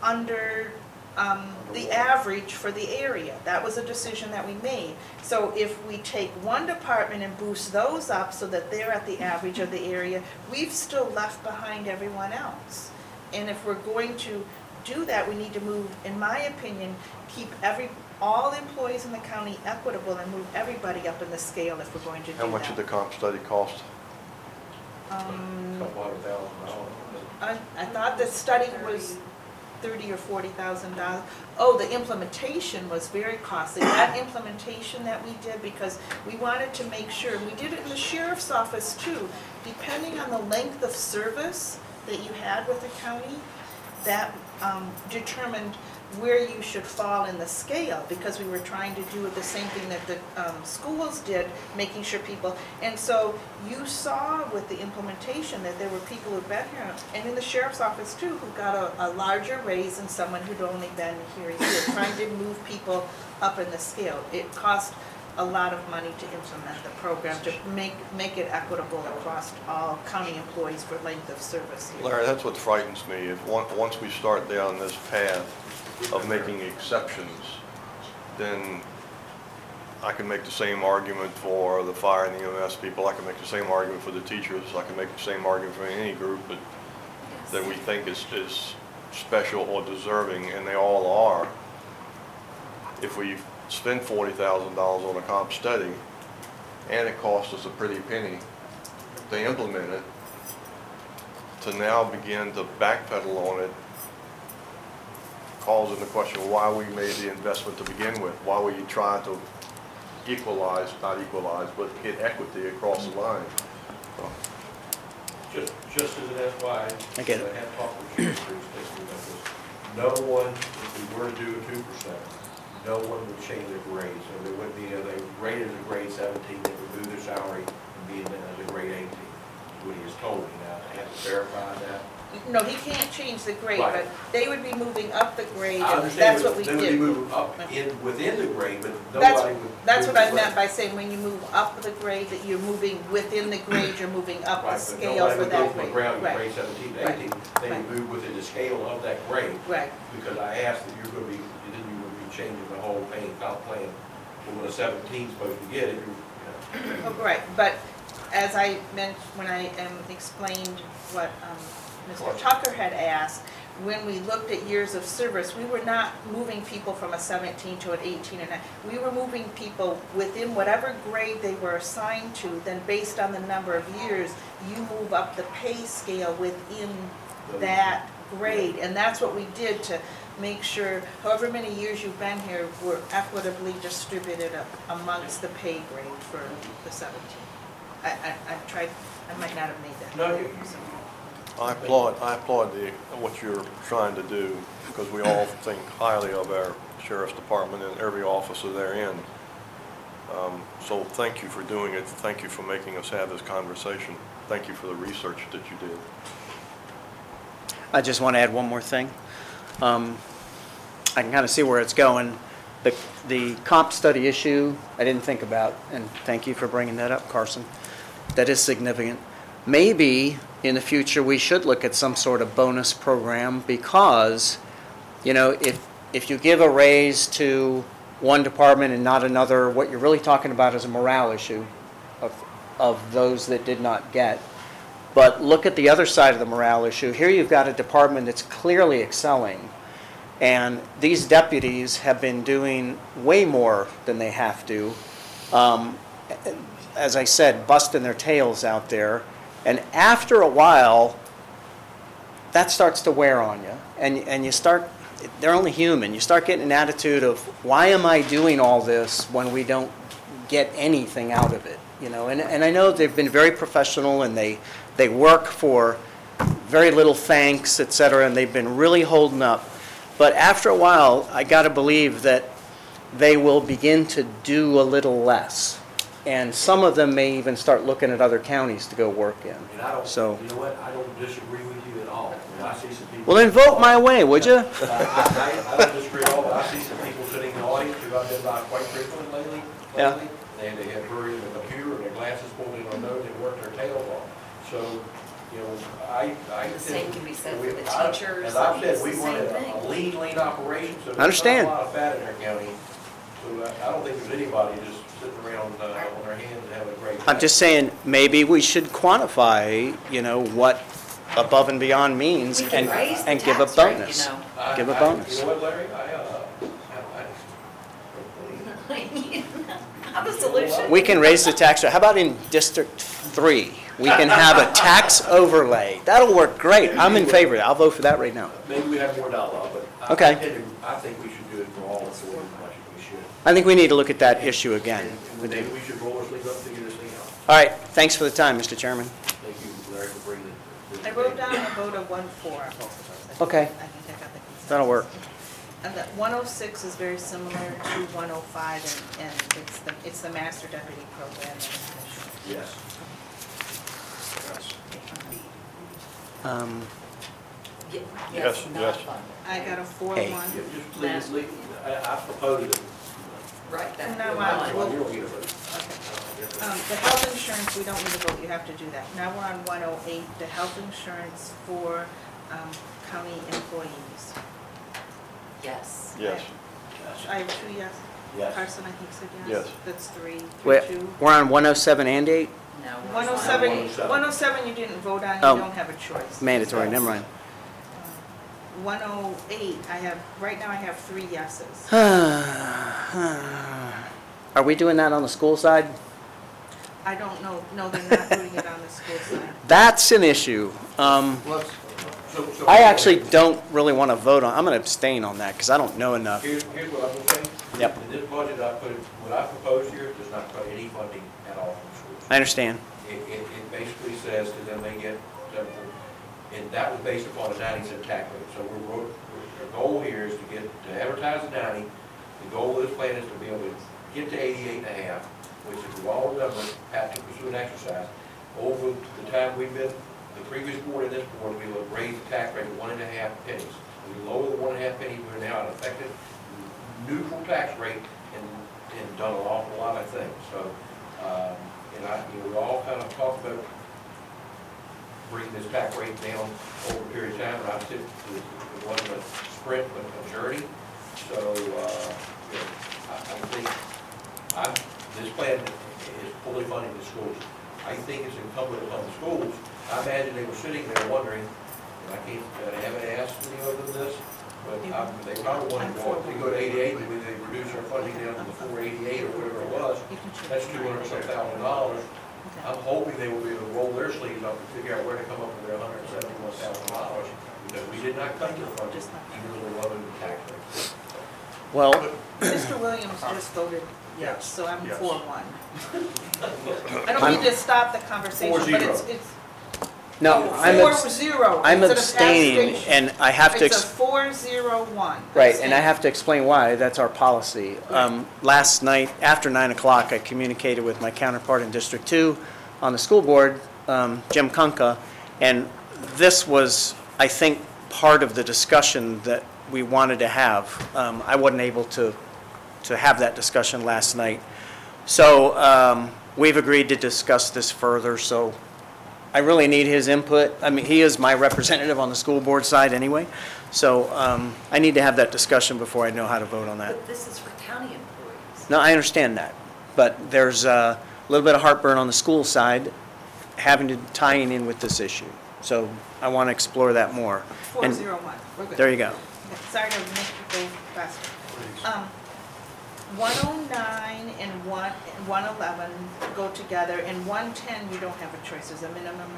under um, the average for the area. That was a decision that we made. So if we take one department and boost those up so that they're at the average of the area, we've still left behind everyone else. And if we're going to do that, we need to move, in my opinion, keep every, all employees in the county equitable and move everybody up in the scale if we're going to do that. How much did the comp study cost? Um, Couple hundred thousand dollars. I, I thought the study was thirty or forty thousand dollars. Oh, the implementation was very costly. That implementation that we did, because we wanted to make sure, and we did it in the sheriff's office too, depending on the length of service that you had with the county, that um, determined where you should fall in the scale, because we were trying to do the same thing that the um, schools did, making sure people, and so you saw with the implementation that there were people who've been here, and in the sheriff's office too, who got a, a larger raise than someone who'd only been here a year, trying to move people up in the scale. It cost a lot of money to implement the program, to make, make it equitable across all county employees for length of service here. Larry, that's what frightens me. If, on- once we start down this path of making exceptions, then I can make the same argument for the fire and the EMS people, I can make the same argument for the teachers, I can make the same argument for any group that, that we think is, is special or deserving, and they all are. If we spend forty thousand dollars on a comp study, and it costs us a pretty penny to implement it, to now begin to backpedal on it calls into question of why we made the investment to begin with, why we tried to equalize, not equalize, but get equity across the line. Just, just as an FYI. I get it. I have talked with Sheriff Bruce Dixon about this. No one, if we were to do a two percent, no one would change their grade. So there wouldn't be, if they rated as a grade seventeen, they would move their salary and be in as a grade eighteen, is what he has told me. Now, I have to verify that. No, he can't change the grade, Right. but they would be moving up the grade, I and understand that's what we They would be moving up in, within the grade, but That's, nobody would. that's what I meant by saying when you move up the grade, that you're moving within the grade, you're moving up the Right, but scale nobody for would go that from a grade. ground, Right, grade seventeen to Right. eighteen, they would move within the scale of that grade. right. Because I asked that you're gonna be, then you would be changing the whole paying, comp plan, for what a seventeen's supposed to get, if you, you know. Oh, Right, but as I meant, when I um, explained what um, Mr. Tucker had asked, when we looked at years of service, we were not moving people from a 17 to an 18 and a, we were moving people within whatever grade they were assigned to, then based on the number of years, you move up the pay scale within that grade. And that's what we did to make sure, however many years you've been here, we're equitably distributed a- amongst the pay grade for the 17. I, I, I tried, I might not have made that. No, you-. I applaud, I applaud the, what you're trying to do, because we all think highly of our sheriff's department and every officer therein. Um, So thank you for doing it, thank you for making us have this conversation, thank you for the research that you did. I just want to add one more thing. Um, I can kind of see where it's going. The, the comp study issue, I didn't think about, and thank you for bringing that up, Carson. That is significant. Maybe in the future, we should look at some sort of bonus program because, you know, if, if you give a raise to one department and not another, what you're really talking about is a morale issue of, of those that did not get. But look at the other side of the morale issue. Here you've got a department that's clearly excelling, and these deputies have been doing way more than they have to. Um, As I said, busting their tails out there. And after a while, that starts to wear on you. And, and you start, they're only human. You start getting an attitude of, why am I doing all this when we don't get anything out of it? You know, and, and I know they've been very professional and they, they work for very little thanks, et cetera, and they've been really holding up. But after a while, I got to believe that they will begin to do a little less. And some of them may even start looking at other counties to go work in. And I don't, So- you know what, I don't disagree with you at all. I I see some people. Well, then vote my way, would you? I, I, I don't disagree at all, but I see some people sitting in the audience who I've been by quite frequently lately, Yeah. lately. And they have hurried in the computer, and their glasses pulled in on nose, and worked their tails off. So, you know, I, I. The same can be said we- for the I- teachers, As I've said, it's we the run same a- thing. a lean, lean operation, so. I understand. There's not a lot of fat in our county. So I, I don't think there's anybody just sitting around, uh, on their hands and having a great. I'm just saying, maybe we should quantify, you know, what above and beyond means We can and, raise the and give a tax rate, you bonus. know. I- give a I- bonus. You know what, Larry, I, uh, I, I. Have a solution? We can raise the tax rate. How about in District Three? We can have a tax overlay. That'll work great. I'm in favor of that. I'll vote for that right now. Maybe we have more dialogue, but I- I Okay. tend I think we should do it for all authorities as much as we should. I think we need to look at that issue again. And maybe we should roll our sleeves up and figure this thing out. All right, thanks for the time, Mr. Chairman. Thank you, Larry, for bringing it. I wrote down a vote of one four. Okay. I think I got the consensus. That'll work. And that 106 is very similar to 105, and, and it's the, it's the master deputy program. Yes. Yes. Um, Ye- Yes, not yes. fun. I got a four Hey. one. Just leave, leave, I, I propose it. Right, that. No, one. I- Well, you don't get a vote. Um, the health insurance, we don't need to vote, you have to do that. Now we're on 108, the health insurance for, um, county employees. Yes. Yes, I have two yes. Yes. Carson, I think said yes. Yes. That's three, three, Wait, two. we're on 107 and 8? No. we're 107, 107. 107 you didn't vote on, Oh. you don't have a choice. Mandatory, never mind. 108, I have, right now I have three yeses. Are we doing that on the school side? I don't know, no, they're not doing it on the school side. That's an issue. Um, Let's- so- so- I actually don't really want to vote on, I'm going to abstain on that because I don't know enough. Here's, here's what I'm gonna say. Yep. In this budget, I put, what I propose here does not cut any funding at all from schools. I understand. It, it, it basically says to them, they get, several- and that was based upon a ninety cent tax rate. So we're, we're, the goal here is to get, to advertise the ninety. The goal of this plan is to be able to get to eighty-eight and a half, which if we all remember, took us through an exercise. Over the time we've been, the previous board and this board, we would raised the tax rate one and a half pennies. We lowered the one and a half pennies, we're now at an effective neutral tax rate and, and done an awful lot of things. So, um, and I, you know, we all kind of talked about bringing this tax rate down over a period of time, and I said, it wasn't a sprint, but a journey. So, uh, you know, I, I think, I'm, this plan is fully funding the schools. I think it's incumbent upon the schools. I imagine they were sitting there wondering, I can't, I haven't asked any of them this, but um, they probably want to go, if they go to eighty-eight, maybe they reduce our funding down to the four eighty-eight or whatever it was. You can choose. That's two hundred some thousand dollars. Okay. I'm hoping they will be able to roll their sleeves up and figure out where to come up with their hundred and seventy-one thousand dollars. Because we did not cut the funding, even though we're loving the tax rate. Well, Mr. Williams just voted yes, so I'm Yes. four one. I don't mean to stop the conversation, but it's, it's. No, I'm, Four abs- zero. I'm instead of abstaining abstention. and I have to. It's a ex- four zero one. Right, and I have to explain why, that's our policy. Um, Last night, after 9 o'clock, I communicated with my counterpart in District 2 on the school board, um, Jim Kunka, and this was, I think, part of the discussion that we wanted to have. Um, I wasn't able to, to have that discussion last night. So um, we've agreed to discuss this further, so I really need his input. I mean, he is my representative on the school board side anyway, so um, I need to have that discussion before I know how to vote on that. But this is for county employees. No, I understand that, but there's uh, a little bit of heartburn on the school side, having to, tying in with this issue. So I want to explore that more. Four And zero one, we're good. There you go. Sorry to make you go faster. Um, one oh nine and one, one eleven go together, and one ten, you don't have a choice, there's a minimum,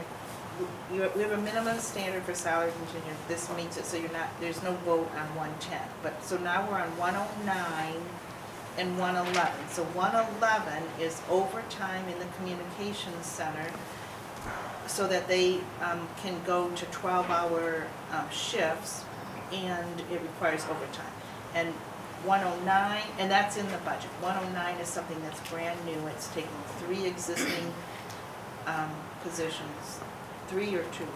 we, we have a minimum standard for salary contingent, this meets it, so you're not, there's no vote on one ten. But, so now we're on one oh nine and one eleven. So one eleven is overtime in the communications center, so that they um, can go to 12-hour shifts, and it requires overtime. And 109, and that's in the budget. 109 is something that's brand new. It's taking three existing um, positions, three or two,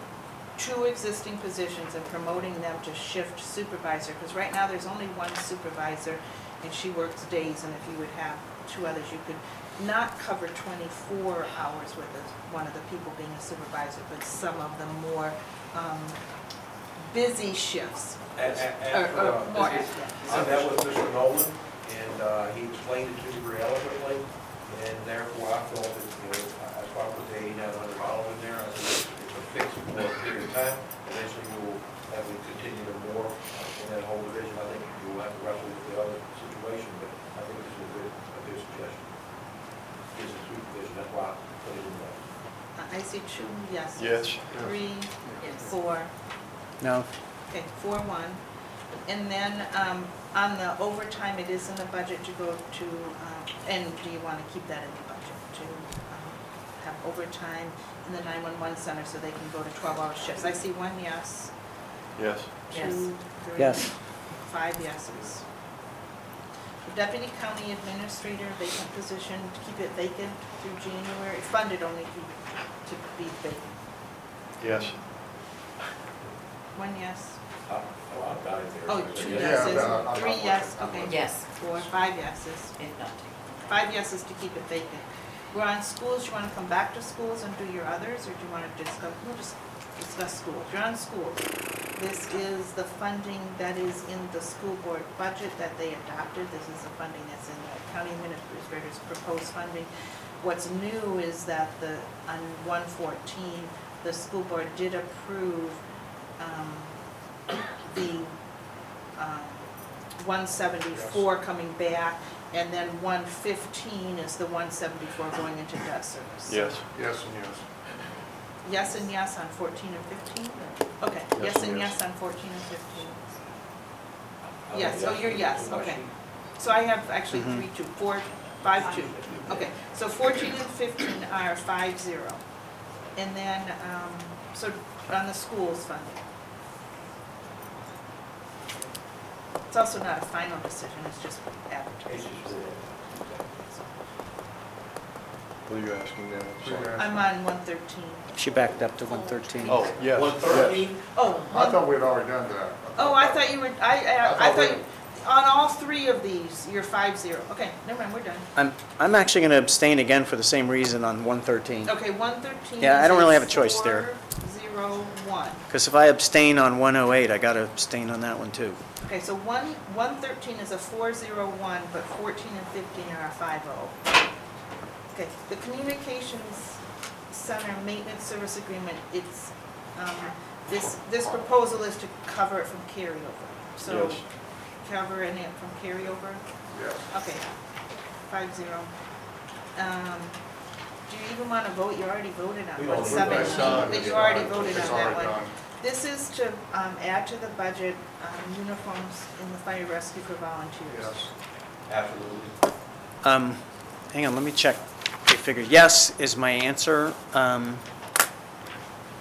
two existing positions and promoting them to shift supervisor, because right now there's only one supervisor, and she works days, and if you would have two others, you could not cover 24 hours with one of the people being a supervisor, but some of the more um, busy shifts. A- a- Or- After, or uh, this is- I met with Mr. Nolan, and uh, he explained it to me very eloquently, and therefore I felt that, you know, I- that's why I put the eighty-nine hundred dollars in there. I said, it's a fix for a period of time, eventually we'll have to continue to more in that whole division. I think you'll have to wrestle with the other situation, but I think this is a good, a good suggestion. This is supervision, that's why I put it in there. I see two yeses. Yes. Three, Yes. four, No? okay, four, one. And then, um, on the overtime, it is in the budget to go to, um, and do you want to keep that in the budget? To um, have overtime in the 911 center so they can go to 12-hour shifts? I see one yes, Yes. Yes. two, three. Yes. Five yeses. The Deputy County Administrator, vacant position, to keep it vacant through January, funded only to to be vacant. Yes. One yes. Oh, I've got it there. Oh, oh two Yeah, yeses, I'm not three looking. yes, okay. Yes, Four, five yeses. if not taken. Five yeses to keep it vacant. We're on schools, you want to come back to schools and do your others, or do you want to discuss, we'll just discuss schools. You're on schools. This is the funding that is in the school board budget that they adopted. This is the funding that's in the county administrator's proposed funding. What's new is that the, on one fourteen, the school board did approve, um, the, um, one seventy-four coming back, and then one fifteen is the one seventy-four going into debt service. Yes. Yes and yes. Yes and yes on fourteen and fifteen? Okay, Yes yes and and yes. yes on fourteen and fifteen. Yes, think oh, you're yes, okay. So I have actually Mhm. three, two, four, five, two. Okay, so fourteen and fifteen are five zero. And then, um, so on the schools funding. It's also not a final decision, it's just It's advertising. What are you asking now? Yeah. I'm on one thirteen. She backed up to 113. Oh, yes. One yes. thirteen? Oh, I one- thought we'd already done that. oh, I thought you were, I, I, I I thought we- thought, you- on all three of these, you're five zero. Okay, never mind, we're done. I'm, I'm actually going to abstain again for the same reason on 113. Okay, one thirteen. Yeah, I don't really have a choice there. Four, zero, one. Because if I abstain on 108, I got to abstain on that one too. Okay, so one, one thirteen is a four zero one, but fourteen and fifteen are a five oh. Okay, the communications center maintenance service agreement, it's, um, This, this proposal is to cover it from carryover. So Yes. covering it from carryover, Yes. okay, five zero. Um, do you even wanna vote? You already voted on We one don't- seventeen, It's done, but you already done. voted It's on that already one. done. This is to, um, add to the budget, um, uniforms in the fire rescue for volunteers. Yes. Absolutely. Um, hang on, let me check the figure. Yes is my answer. Um,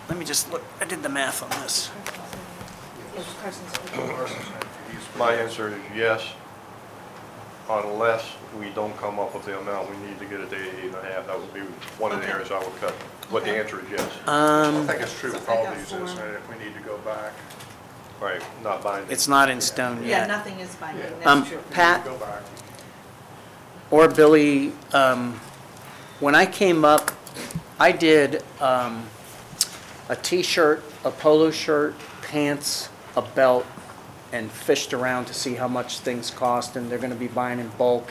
let me just look, I did the math on this. Yes, Carson's. My answer is yes, unless we don't come up with the amount we need to get it to eighty and a half. That would be one of the areas I would cut. But the Okay. answer is yes. I Um, think it's true So with all these, isn't it, if we need to go back? Right, not binding. it's not in stone Yeah, yet. nothing is binding, Um, that's true. We need to Pat? Go back. or Billy, um, when I came up, I did, um, a t-shirt, a polo shirt, pants, a belt, and fished around to see how much things cost, and they're gonna be buying in bulk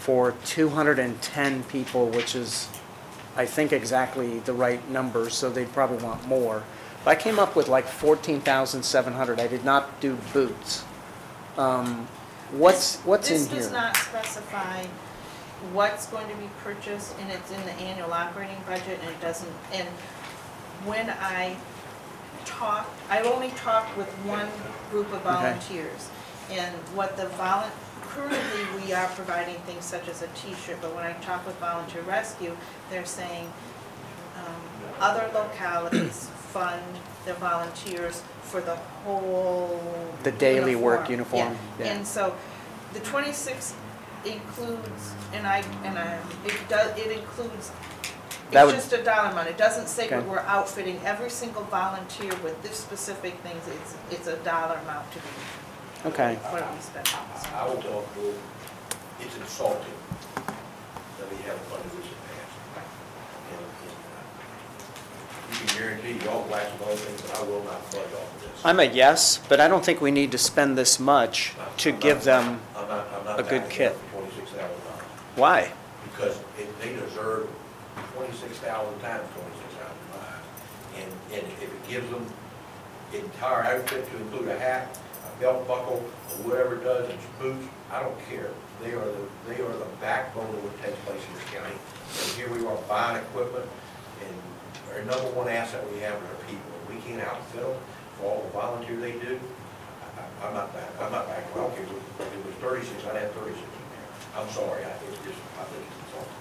for two hundred and ten people, which is, I think, exactly the right number, so they'd probably want more. But I came up with like fourteen thousand seven hundred, I did not do boots. Um, what's, what's in This here? does not specify what's going to be purchased, and it's in the annual operating budget, and it doesn't, and when I talked, I only talked with one group of volunteers, and what the volun, currently, we are providing things such as a T-shirt, but when I talk with Volunteer Rescue, they're saying, um, other localities fund their volunteers for the whole The daily work uniform, Yeah. yeah. And so the twenty-six includes, and I, and I, it does, it includes, That it's would- just a dollar amount. It doesn't say Okay. we're outfitting every single volunteer with this specific things. It's, it's a dollar amount to be, Okay. what we spend. I will tell you, it's insulting that we haven't funded this in the past. And, and, uh, You can guarantee you all wax and other things, but I will not budge off of this. I'm a yes, but I don't think we need to spend this much to give them, I'm not, I'm not a good backing kit. up for twenty-six thousand dollars, why? because it, they deserve twenty-six thousand times twenty-six thousand dollars. And, and if it gives them entire outfit to include a hat, a belt buckle, or whatever it does, and boots, I don't care. They are the, they are the backbone of what takes place in this county. And here we are buying equipment, and our number one asset we have is our people. We can't outfit them for all the volunteer they do, I'm not back, I'm not back, I if it was- thirty-six, I'd have thirty-six in there. I'm sorry, I, it's just, I think it's insulting.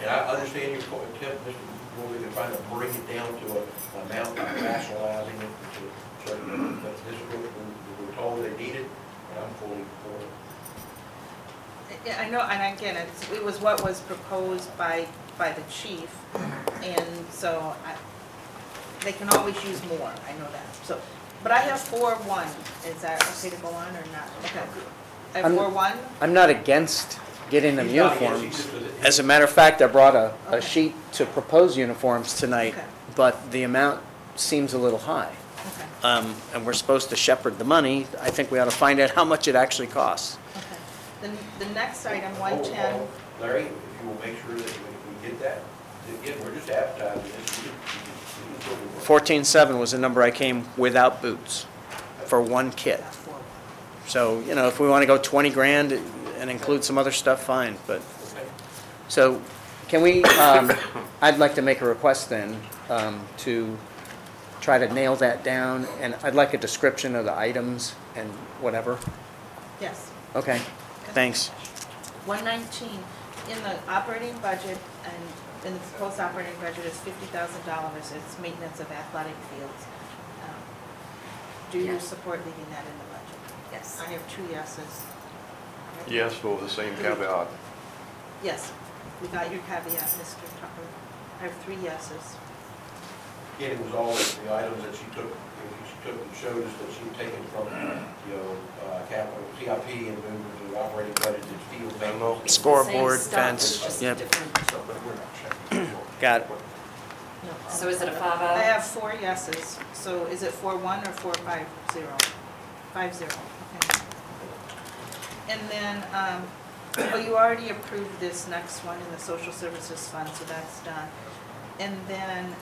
And I understand your point, Tim, Mr. Moore, we can try to bring it down to a an amount, by rationalizing it a certain, but this is what we we were told they needed, and I'm fully for it. Yeah, I know, and again, it's, it was what was proposed by, by the chief, and so I, they can always use more, I know that, so. But I have four one, is that okay to go on or not? Okay. I have I'm- four one? I'm not against getting them He's not against- uniforms. he's just- As a matter of fact, I brought a, a sheet to propose uniforms tonight, Okay. but the amount seems a little high. Okay, Um, and we're supposed to shepherd the money. I think we ought to find out how much it actually costs. okay. Then the next item, Oh, one ten, oh, Larry, if you will make sure that we we get that, again, we're just advertising this, you can, you can, still do work. Fourteen-seven was the number I came without boots for one kit. So, you know, if we want to go twenty grand and include some other stuff, fine, but, Okay. so, can we, um, I'd like to make a request then, um, to try to nail that down, and I'd like a description of the items and whatever. Yes. Okay, thanks. One nineteen, in the operating budget, and in the proposed operating budget is fifty thousand dollars, it's maintenance of athletic fields. Um, Do you Yes. support leaving that in the budget? Yes. I have two yeses. Yes, but with the same caveat. Yes, we got your caveat, Mr. Tucker. I have three yeses. Again, it was all the items that she took, she took and showed us that she had taken from, you know, uh, capital, CIP and moved it to the operating budget, it's field maintenance. Scoreboard, same stuff, fence, just yep. different. So, but we're not checking. Got it. So is it a five oh? I have four yeses, so is it four one or four five zero? Five zero, okay. And then, um, well, you already approved this next one in the social services fund, so that's done. And then,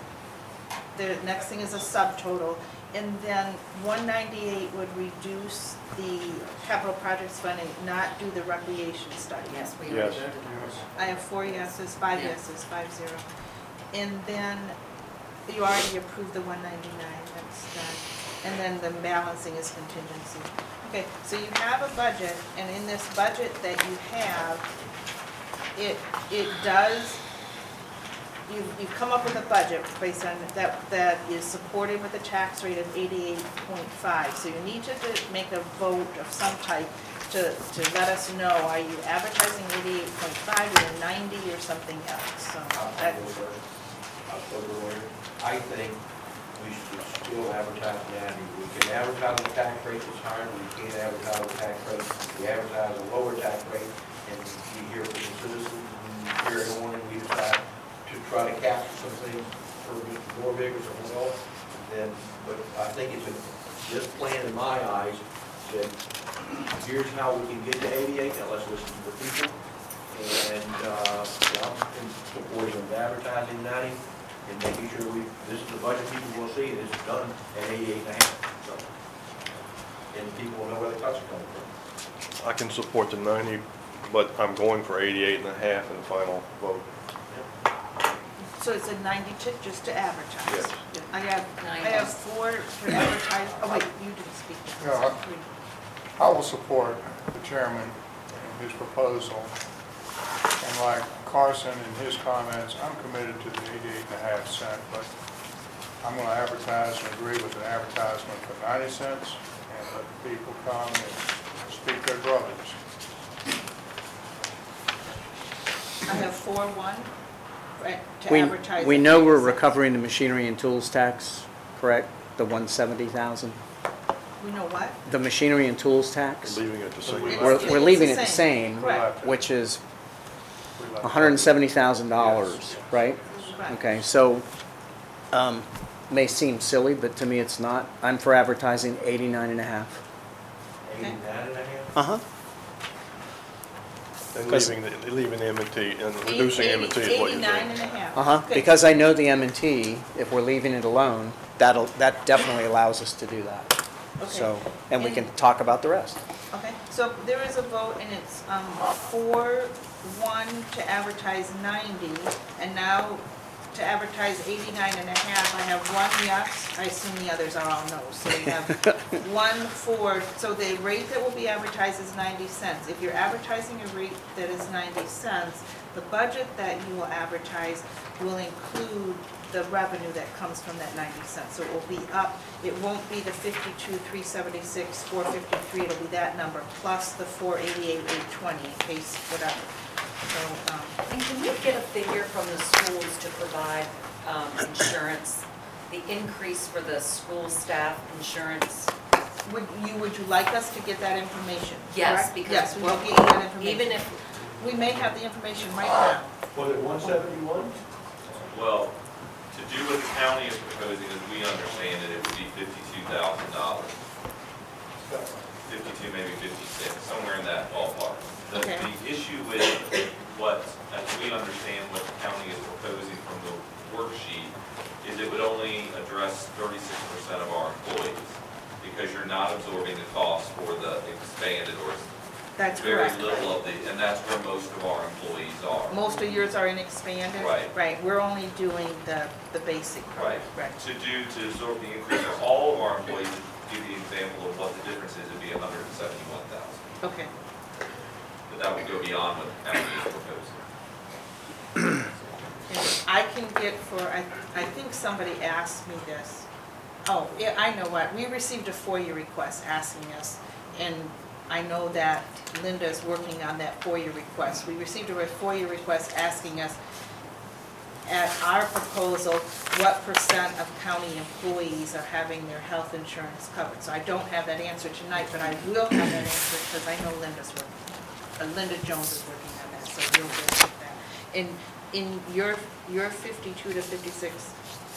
the next thing is a subtotal, and then one ninety-eight would reduce the capital projects funding, not do the recreation study. Yes, we Yes. already voted on this. I have four yeses, five Yeah. yeses, five zero. And then you already approved the one ninety-nine, that's done. And then the balancing is contingency. Okay, so you have a budget, and in this budget that you have, it, it does, you've, you've come up with a budget based on, that, that is supported with a tax rate of eighty-eight point five. So you need to do- make a vote of some type to, to let us know, are you advertising eighty-eight point five or ninety or something else? So that, go first. I'll go to lawyer. I think we should still advertise now. We can advertise the tax rate that's higher, we can't advertise the tax rate. We advertise a lower tax rate, and we hear from the citizens, and hear everyone, and we decide try to capture some things for Mr. Nordvig or someone else. Then, but I think it's a, this plan in my eyes said, here's how we can get to eighty-eight, now let's listen to the people. And, uh, I'm in support of advertising ninety and making sure we, this is the budget people will see, and it's done at eighty-eight and a half, so. And people will know where the cuts are coming from. I can support the 90, but I'm going for 88 and a half in the final vote. So it's a ninety to, just to advertise? Yes. I have, I have four for advertise, oh wait, you didn't speak. Yeah, I will support the chairman and his proposal. And like Carson and his comments, I'm committed to the 88 and a half cent, but I'm going to advertise and agree with an advertisement for 90 cents and let the people come and speak their brothers. I have four one, right, to We, advertise. we at know we're recovering the machinery and tools tax, correct? The 170,000? We know what? The machinery and tools tax? Leaving it the same. It's- We're, it's we're leaving it the same. same, Correct. which is We let- $170,000, right? Right. Okay, so, um, may seem silly, but to me it's not. I'm for advertising 89 and a half. Eighty-nine and a half? Uh-huh. And leaving, the- leaving the M and T, and Eight- reducing M and T is what you're Eighty-nine saying. and a half. Uh-huh, Okay. because I know the M and T, if we're leaving it alone, that'll, that definitely allows us to do that. Okay. So, and we can talk about the rest. Okay, so there is a vote and it's, um, four, one to advertise ninety, and now to advertise eighty-nine and a half, I have one yes, I assume the others are all no's. So we have one for, so the rate that will be advertised is ninety cents. If you're advertising a rate that is ninety cents, the budget that you will advertise will include the revenue that comes from that ninety cents. So it will be up, it won't be the fifty-two, three seventy-six, four fifty-three, it'll be that number, plus the four eighty-eight, eight twenty, in case whatever. So, um, And can we get a figure from the schools to provide um, insurance, the increase for the school staff insurance? would you, would you like us to get that information? Yes, correct? because Yes, we will get you that information. Even if, We may have the information right now. Was it one seventy-one? Well, to do what the county is proposing, as we understand it, it would be fifty-two thousand dollars. Fifty-two, maybe fifty-six, somewhere in that ballpark. The, Okay. the issue with what, as we understand what the county is proposing from the worksheet, is it would only address thirty-six percent of our employees, because you're not absorbing the cost for the expanded or That's very correct. little of the, and that's where most of our employees are. Most of yours are in expanded? Right. Right, we're only doing the, the basic. Right. Right. To do, to absorb the increase for all of our employees, to give you an example of what the difference is, it'd be hundred and seventy-one thousand. Okay. That would go beyond what proposing. And I can get for, I, I think somebody asked me this. Oh, yeah, I know what, we received a FOIA request asking us, and I know that Linda is working on that FOIA request. We received a FOIA request asking us, at our proposal, what percent of county employees are having their health insurance covered? So I don't have that answer tonight, but I will have that answer, because I know Linda's working, uh, Linda Jones is working on that, so we'll get that. In, in your, your fifty-two to fifty-six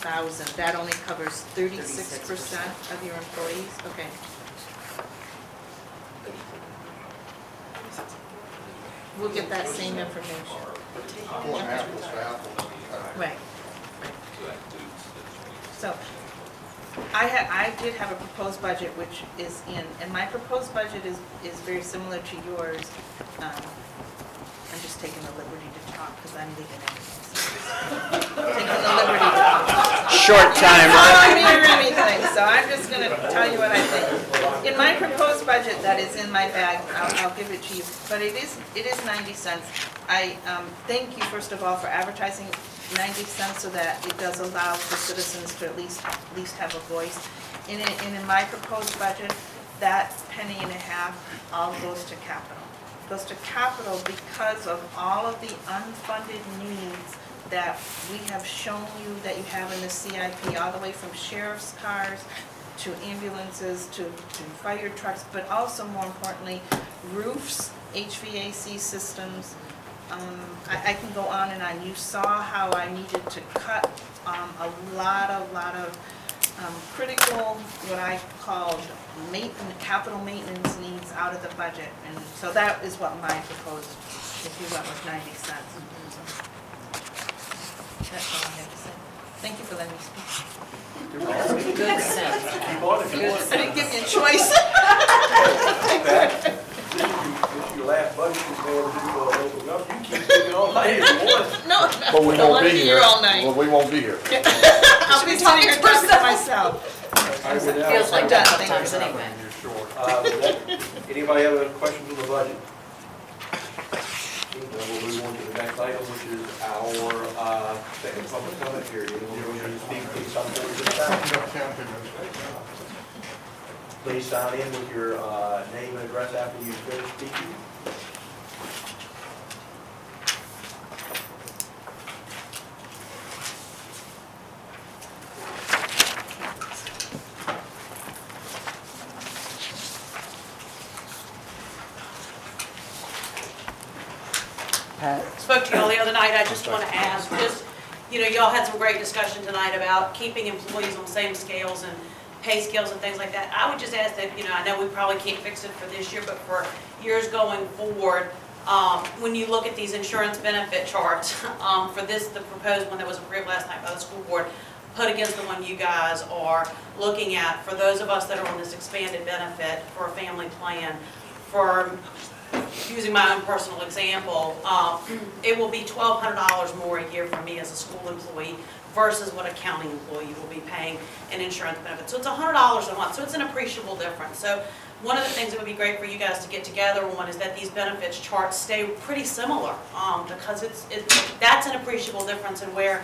thousand, that only covers thirty-six percent of your employees? Okay. We'll get that same information. Going apples to apples. uh, Right. So that includes the So, I had, I did have a proposed budget which is in, and my proposed budget is, is very similar to yours. Um, I'm just taking the liberty to talk because I'm leaving. Taking the liberty to talk. Short It's not timer. on me anything, so I'm just gonna tell you what I think. In my proposed budget that is in my bag, I'll, I'll give it to you, but it is, it is ninety cents. I, um, thank you first of all for advertising ninety cents so that it does allow the citizens to at least, at least have a voice. In, and in my proposed budget, that penny and a half all goes to capital. Goes to capital because of all of the unfunded needs that we have shown you that you have in the CIP, all the way from sheriff's cars to ambulances to, to fire trucks, but also more importantly, roofs, HVAC systems. Um, I, I can go on and on. You saw how I needed to cut, um, a lot of, lot of, um, critical, what I called maintenance, capital maintenance needs out of the budget. And so that is what my proposed, if you went with ninety cents. That's all I have to say. Thank you for letting me speak. Good sense. Keep on if you. I didn't give you a choice. This is your last budget before we do uh, local government. You keep speaking all night if you want. No, But we I don't won't be be here. here all night. Well, we won't be here. I'll be sitting here talking to myself. I Feels like that Thank you. sometimes anyway. Uh, with that, Anybody have any questions on the budget? Then we'll move on to the next item, which is our uh, second public comment period. Anyone wishing to speak, please come forward to the side. Please sign in with your uh, name and address after you finish speaking. Pat? spoke to y'all the other night, I just want to ask, just, you know, y'all had some great discussion tonight about keeping employees on same scales and pay scales and things like that. I would just ask that, you know, I know we probably can't fix it for this year, but for years going forward, um, when you look at these insurance benefit charts, um, for this, the proposed one that was approved last night by the school board, put against the one you guys are looking at, for those of us that are on this expanded benefit for a family plan, for using my own personal example, um, it will be twelve hundred dollars more a year for me as a school employee versus what a county employee will be paying in insurance benefits. So it's hundred dollars a month, so it's an appreciable difference. So one of the things that would be great for you guys to get together on is that these benefits charts stay pretty similar, um, because it's, it, that's an appreciable difference in where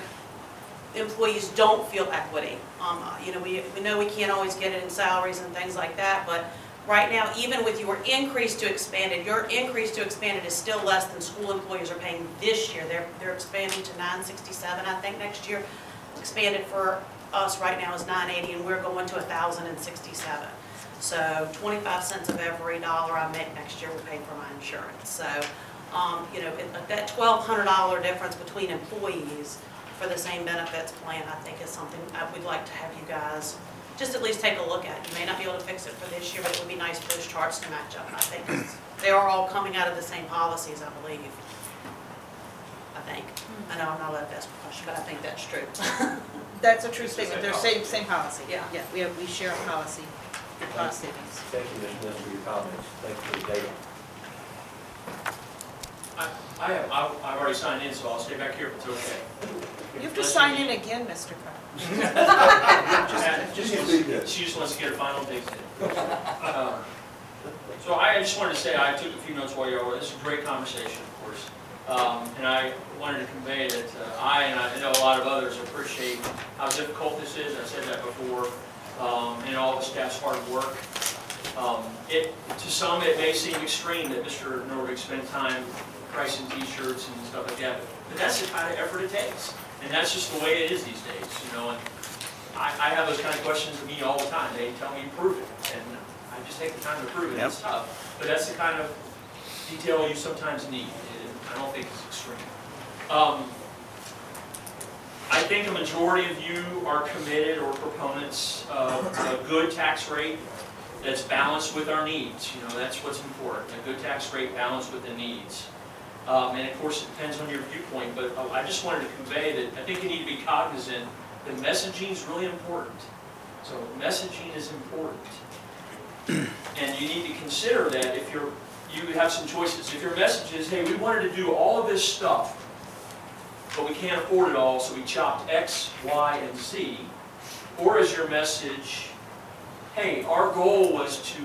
employees don't feel equity. Um, you know, we, we know we can't always get it in salaries and things like that, but right now, even with your increase to expanded, your increase to expanded is still less than school employees are paying this year. They're, they're expanding to nine sixty-seven, I think, next year. Expanded for us right now is nine eighty, and we're going to thousand and sixty-seven. So twenty-five cents of every dollar I make next year will pay for my insurance. So, um, you know, that twelve hundred dollar difference between employees for the same benefits plan, I think is something I would like to have you guys just at least take a look at. It. You may not be able to fix it for this year, but it would be nice for those charts to match up, I think. 'cause They are all coming out of the same policies, I believe. I think. Hmm. I know I'm not allowed to ask a question, but I think that's true. That's a true statement. They're same, same policy. Yeah. Yeah, we have, we share a policy, cost savings. Thank you, Ms. Lynn, for your comments. Thank you for the data. I I have, I've I've already signed in, so I'll stay back here if it's okay. You have to sign in again, Mr. Crowe. Just- Just need to. She just wants to get her final dates in. Um, So I just wanted to say, I took a few notes while you were, this is a great conversation, of course. Um, And I wanted to convey that uh, I, and I know a lot of others, appreciate how difficult this is, I said that before, um, and all the staff's hard work. Um, It, to some, it may seem extreme that Mr. Nordvig spent time pricing t-shirts and stuff like that, but that's the kind of effort it takes. And that's just the way it is these days, you know, and I, I have those kind of questions to me all the time. They tell me, prove it, and I just take the time to prove it. It's tough, but that's the kind of detail you sometimes need. I don't think it's extreme. Um, I think a majority of you are committed or proponents of a good tax rate that's balanced with our needs. You know, that's what's important, a good tax rate balanced with the needs. Um, And of course, it depends on your viewpoint, but uh, I just wanted to convey that I think you need to be cognizant that messaging is really important. So messaging is important. And you need to consider that if you're, you have some choices. If your message is, hey, we wanted to do all of this stuff, but we can't afford it all, so we chopped X, Y, and Z. Or is your message, hey, our goal was to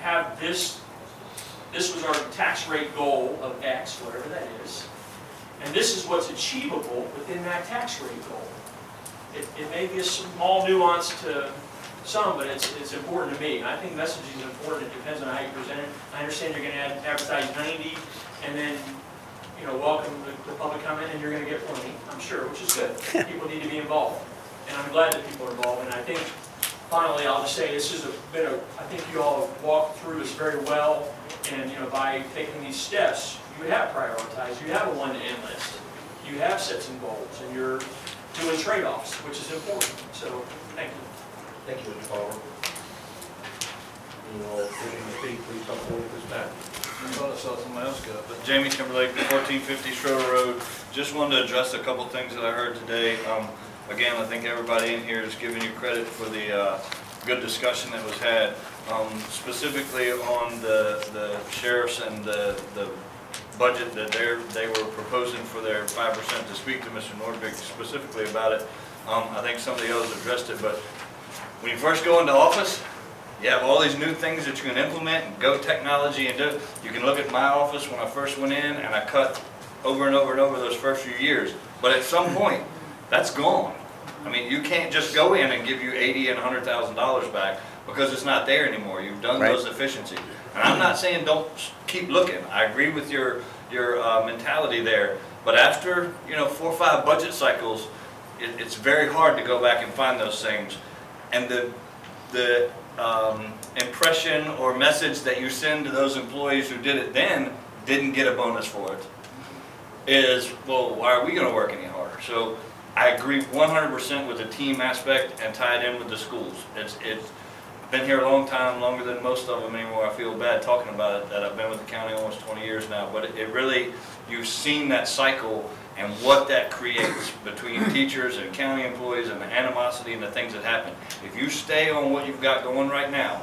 have this, this was our tax rate goal of X, whatever that is, and this is what's achievable within that tax rate goal. It, it may be a small nuance to some, but it's, it's important to me. I think messaging is important, it depends on how you present it. I understand you're gonna advertise ninety, and then, you know, welcome the, the public comment, and you're gonna get twenty, I'm sure, which is good. People need to be involved, and I'm glad that people are involved, and I think, finally, I'll just say, this has been a, I think you all have walked through this very well, and, you know, by taking these steps, you have prioritized, you have a one-to-end list, you have set some goals, and you're doing trade-offs, which is important, so, thank you. Thank you, Mr. Carver. You know, wishing to speak, please come forward at this time. I thought I saw somebody else go, but Jamie Timberlake, fourteen fifty Schroeder Road. Just wanted to address a couple things that I heard today. Um, again, I think everybody in here is giving you credit for the, uh, good discussion that was had. Um, specifically on the, the sheriffs and the, the budget that they're, they were proposing for their five percent to speak to Mr. Nordvig specifically about it. Um, I think some of the others addressed it, but when you first go into office, you have all these new things that you can implement and go technology and do. You can look at my office when I first went in and I cut over and over and over those first few years. But at some point, that's gone. I mean, you can't just go in and give you eighty and hundred thousand dollars back because it's not there anymore. You've done Right. those efficiencies. And I'm not saying don't s- keep looking. I agree with your, your uh, mentality there. But after, you know, four or five budget cycles, it, it's very hard to go back and find those things. And the, the um, impression or message that you send to those employees who did it then didn't get a bonus for it is, well, why are we gonna work any harder? So I agree one hundred percent with the team aspect and tie it in with the schools. It's, it's been here a long time, longer than most of them anymore. I feel bad talking about it, that I've been with the county almost twenty years now. But it- it really, you've seen that cycle and what that creates between teachers and county employees and the animosity and the things that happen. If you stay on what you've got going right now,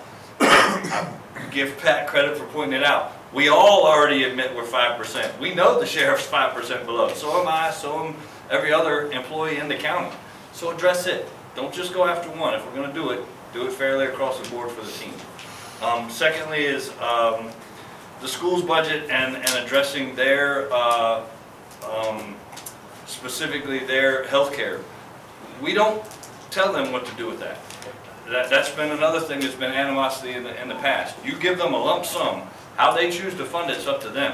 give Pat credit for pointing it out. We all already admit we're five percent. We know the sheriff's five percent below. So am I, so am every other employee in the county. So address it. Don't just go after one. If we're gonna do it, do it fairly across the board for the team. Um, secondly is, um, the school's budget and, and addressing their, uh, um, specifically their healthcare. We don't tell them what to do with that. That, that's been another thing that's been animosity in the, in the past. You give them a lump sum, how they choose to fund it's up to them.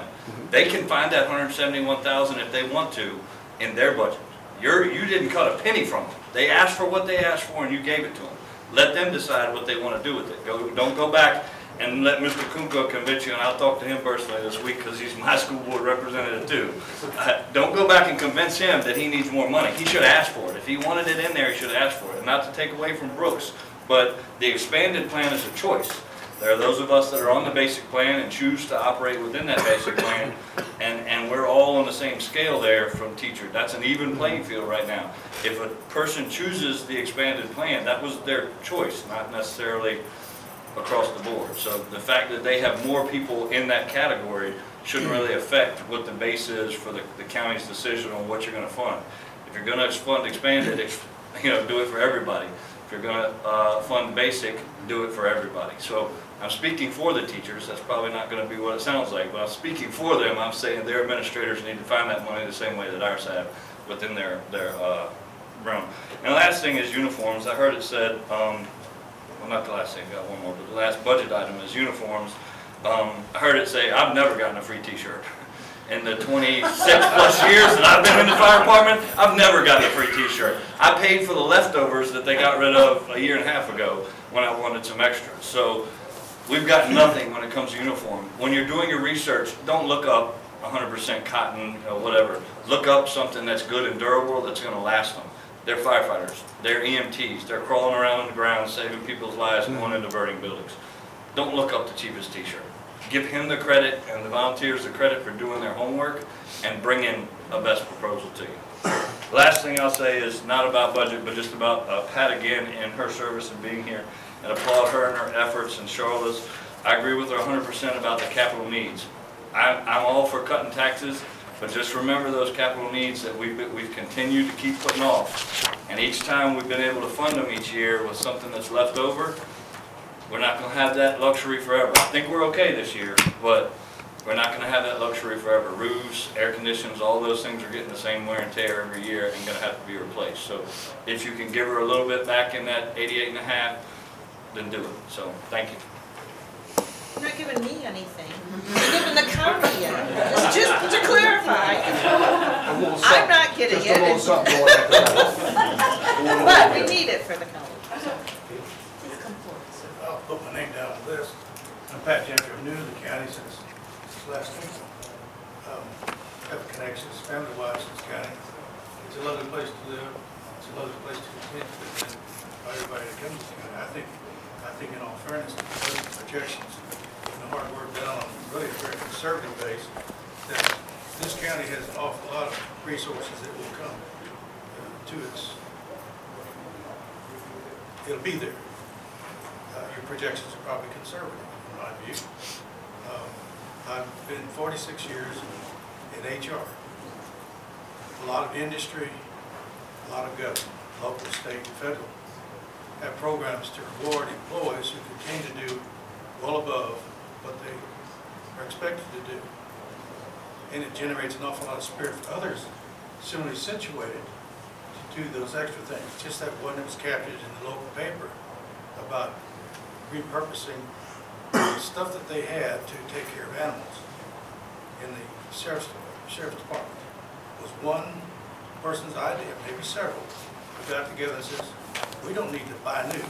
They can find that hundred and seventy-one thousand if they want to in their budget. You're, you didn't cut a penny from them. They asked for what they asked for and you gave it to them. Let them decide what they wanna do with it. Go, don't go back and let Mr. Kunko convince you, and I'll talk to him personally this week, because he's my school board representative too. Uh, Don't go back and convince him that he needs more money. He should ask for it. If he wanted it in there, he should ask for it. Not to take away from Brooks, but the expanded plan is a choice. There are those of us that are on the basic plan and choose to operate within that basic plan, and, and we're all on the same scale there from teacher. That's an even playing field right now. If a person chooses the expanded plan, that was their choice, not necessarily across the board. So the fact that they have more people in that category shouldn't really affect what the base is for the, the county's decision on what you're gonna fund. If you're gonna fund expanded, ex- you know, do it for everybody. If you're gonna, uh, fund basic, do it for everybody. So I'm speaking for the teachers, that's probably not gonna be what it sounds like, but I'm speaking for them, I'm saying their administrators need to find that money the same way that ours have within their, their, uh, realm. And the last thing is uniforms, I heard it said, um, well, not the last thing, got one more, but the last budget item is uniforms. Um, I heard it say, I've never gotten a free t-shirt. In the twenty-six plus years that I've been in the fire department, I've never gotten a free t-shirt. I paid for the leftovers that they got rid of a year and a half ago when I wanted some extras. So we've got nothing when it comes to uniform. When you're doing your research, don't look up hundred percent cotton, or whatever. Look up something that's good and durable, that's gonna last them. They're firefighters, they're EMTs, they're crawling around on the ground, saving people's lives and going into burning buildings. Don't look up the cheapest t-shirt. Give him the credit and the volunteers the credit for doing their homework and bring in a best proposal to you. Last thing I'll say is not about budget, but just about uh, Pat again and her service and being here, and applaud her and her efforts and Charlotte's. I agree with her hundred percent about the capital needs. I, I'm all for cutting taxes, but just remember those capital needs that we've, we've continued to keep putting off. And each time we've been able to fund them each year with something that's left over, we're not gonna have that luxury forever. I think we're okay this year, but we're not gonna have that luxury forever. Roofs, air conditions, all those things are getting the same wear and tear every year and gonna have to be replaced. So if you can give her a little bit back in that 88 and a half, then do it. So, thank you. You're not giving me anything. You're giving the county it. Just, just to clarify, A little I'm something- not getting Just a little it, something going at but we need it for the county. I'll put my name down on the list. I'm Pat Gentry, I'm new to the county since since last week. Um, Have connections, family-wise in this county. It's a lovely place to live. It's a lovely place to continue to live everybody that comes to the county. I think, I think in all fairness, the projections and the hard work done on really a very conservative base, that this county has an awful lot of resources that will come uh, to its, it'll be there uh, your projections are probably conservative, in my view. Um, I've been 46 years in HR. A lot of industry, a lot of government, local, state, and federal, have programs to reward employees who continue to do well above what they are expected to do. And it generates an awful lot of spirit for others similarly situated to do those extra things. Just that one that was captured in the local paper about repurposing stuff that they had to take care of animals in the sheriff's, sheriff's department. It was one person's idea, maybe several, who got together and says, we don't need to buy new.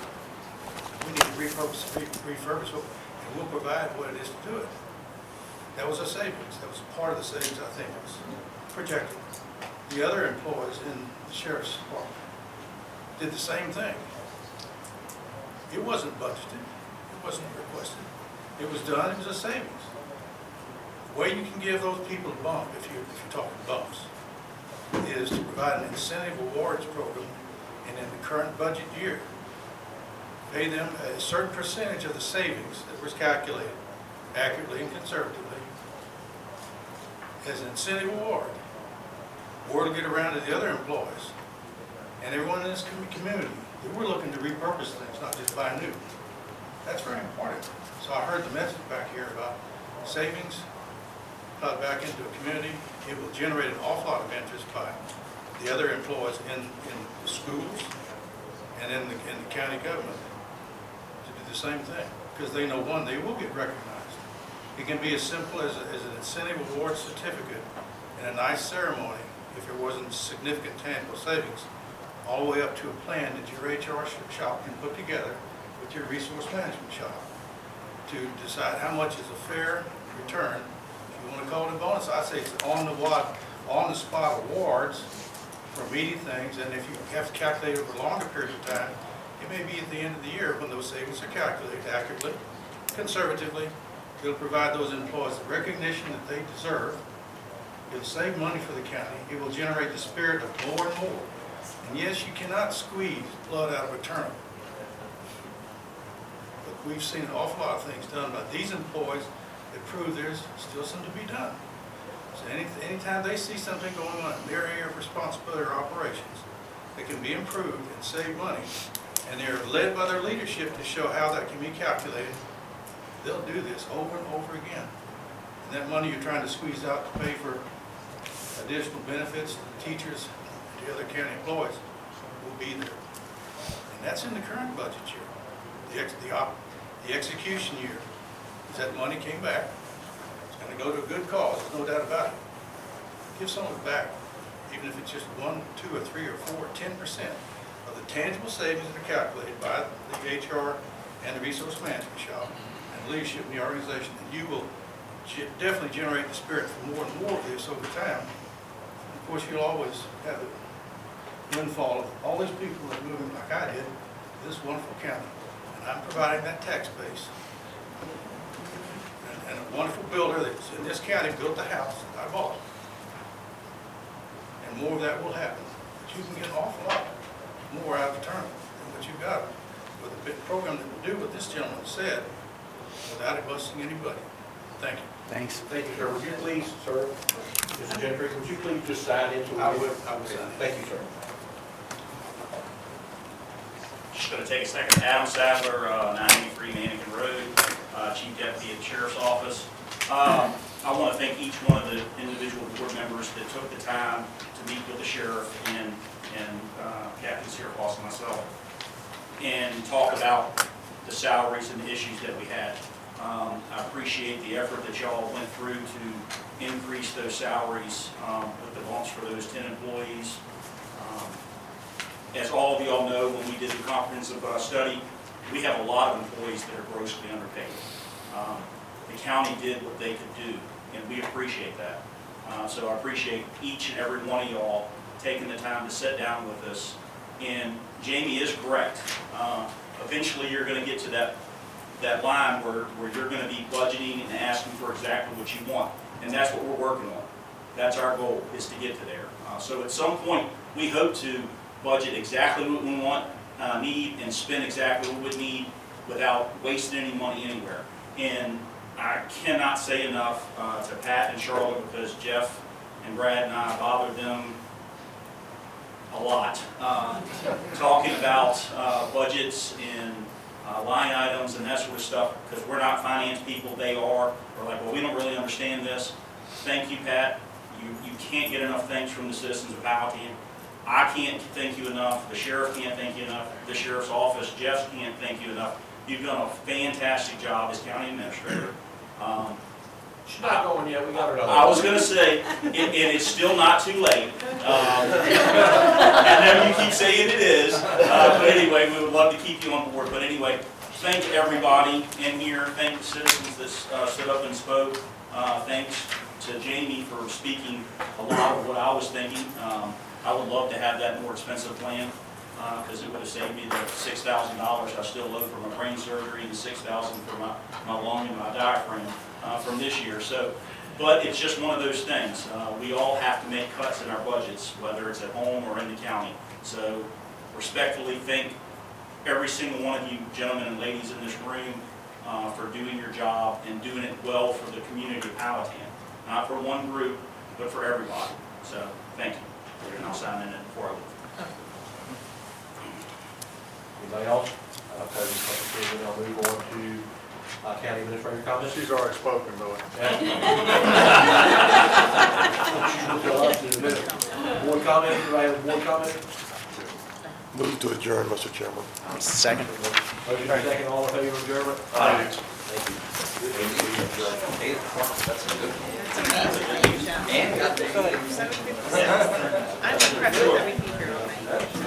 We need to repurpose, re- refurbish it, and we'll provide what it is to do it. That was a savings, that was part of the savings, I think, was projected. The other employees in the sheriff's department did the same thing. It wasn't budgeted, it wasn't requested. It was done, it was a savings. The way you can give those people a bump, if you're, if you're talking bumps, is to provide an incentive awards program, and in the current budget year, pay them a certain percentage of the savings that was calculated accurately and conservatively as an incentive award. Word will get around to the other employees and everyone in this commu- community that we're looking to repurpose things, not just buy new. That's very important. So I heard the message back here about savings, plowed back into a community. It will generate an awful lot of interest by the other employees in, in schools and in the, in the county government to do the same thing. Because they know, one, they will get recognized. It can be as simple as, as an incentive award certificate and a nice ceremony if there wasn't significant tangible savings, all the way up to a plan that your HR sh- shop can put together with your resource management shop to decide how much is a fair return. If you want to call it a bonus, I say it's on the wa, on the spot awards meeting things, and if you have to calculate over longer period of time, it may be at the end of the year when those savings are calculated accurately, conservatively. It'll provide those employees the recognition that they deserve. It'll save money for the county. It will generate the spirit of more and more. And yes, you cannot squeeze blood out of a turnip. But we've seen an awful lot of things done by these employees that prove there's still some to be done. So any, anytime they see something going on in their area of responsibility or operations that can be improved and save money, and they're led by their leadership to show how that can be calculated, they'll do this over and over again. And that money you're trying to squeeze out to pay for additional benefits to the teachers and the other county employees will be there. And that's in the current budget year. The ex, the the execution year, is that money came back. Go to a good cause, there's no doubt about it. Give some of it back, even if it's just one, two, or three, or four, ten percent of the tangible savings that are calculated by the HR and the resource management shop and leadership in the organization, and you will definitely generate the spirit for more and more of this over time. Of course, you'll always have the windfall of all these people that move in like I did, to this wonderful county. And I'm providing that tax base. And- And a wonderful builder that's in this county built the house that I bought. And more of that will happen. But you can get an awful lot more out of the tournament than what you've got with a big program that will do what this gentleman said without it busting anybody. Thank you. Thanks. Thank you, sir. Would you please, sir, Mr. Gentry, would you please just sign in? so I can- would, I would sign. Thank you, sir. Just going to take a second. Adam Sadler, uh, 983 Mannequin Road, uh, Chief Deputy at the Sheriff's Office. Um, I want to thank each one of the individual board members that took the time to meet with the sheriff and, and uh, Captain Searfoss and myself and talk about the salaries and the issues that we had. Um, I appreciate the effort that y'all went through to increase those salaries um, with the bumps for those 10 employees. Um, as all of y'all know, when we did the comprehensive uh, study, we have a lot of employees that are grossly underpaid. Um, The county did what they could do, and we appreciate that. Uh, So I appreciate each and every one of y'all taking the time to sit down with us. And Jamie is correct. Uh, Eventually, you're going to get to that, that line where, where you're going to be budgeting and asking for exactly what you want. And that's what we're working on. That's our goal, is to get to there. Uh, So at some point, we hope to budget exactly what we want, uh, need, and spend exactly what we need without wasting any money anywhere. And I cannot say enough uh, to Pat and Charlotte, because Jeff and Brad and I bothered them a lot, uh, talking about uh, budgets and uh, line items and that sort of stuff, because we're not finance people, they are. We're like, well, we don't really understand this. Thank you, Pat. You, you can't get enough thanks from the citizens of Powhatan. I can't thank you enough, the sheriff can't thank you enough, the sheriff's office, Jeff can't thank you enough. You've done a fantastic job as county administrator. Um, She's not going yet, we got another. I was gonna say, and, and it's still not too late. Um, I know you keep saying it is, uh, but anyway, we would love to keep you on board. But anyway, thank everybody in here, thank the citizens that uh, stood up and spoke. Uh, Thanks to Jamie for speaking a lot of what I was thinking. Um, I would love to have that more expensive plan, because it would have saved me the six thousand dollars I still owe for my brain surgery and six thousand for my, my lung and my diaphragm uh, from this year. So, but it's just one of those things. Uh, We all have to make cuts in our budgets, whether it's at home or in the county. So respectfully thank every single one of you gentlemen and ladies in this room uh, for doing your job and doing it well for the community of Powhatan. Not for one group, but for everybody. So, thank you. And I'll sign in it before I leave. Anybody else? Uh, Cody, second, then I'll move on to uh, county administrator comments. She's already spoken, Billy. Board comment, anybody have a board comment? Move to adjourn, Mr. Chairman. Second. Motion second, all in favor of adjournment? Aye. Thank you. Eight o'clock, that's a good. And got the. I'm a prep with everything here.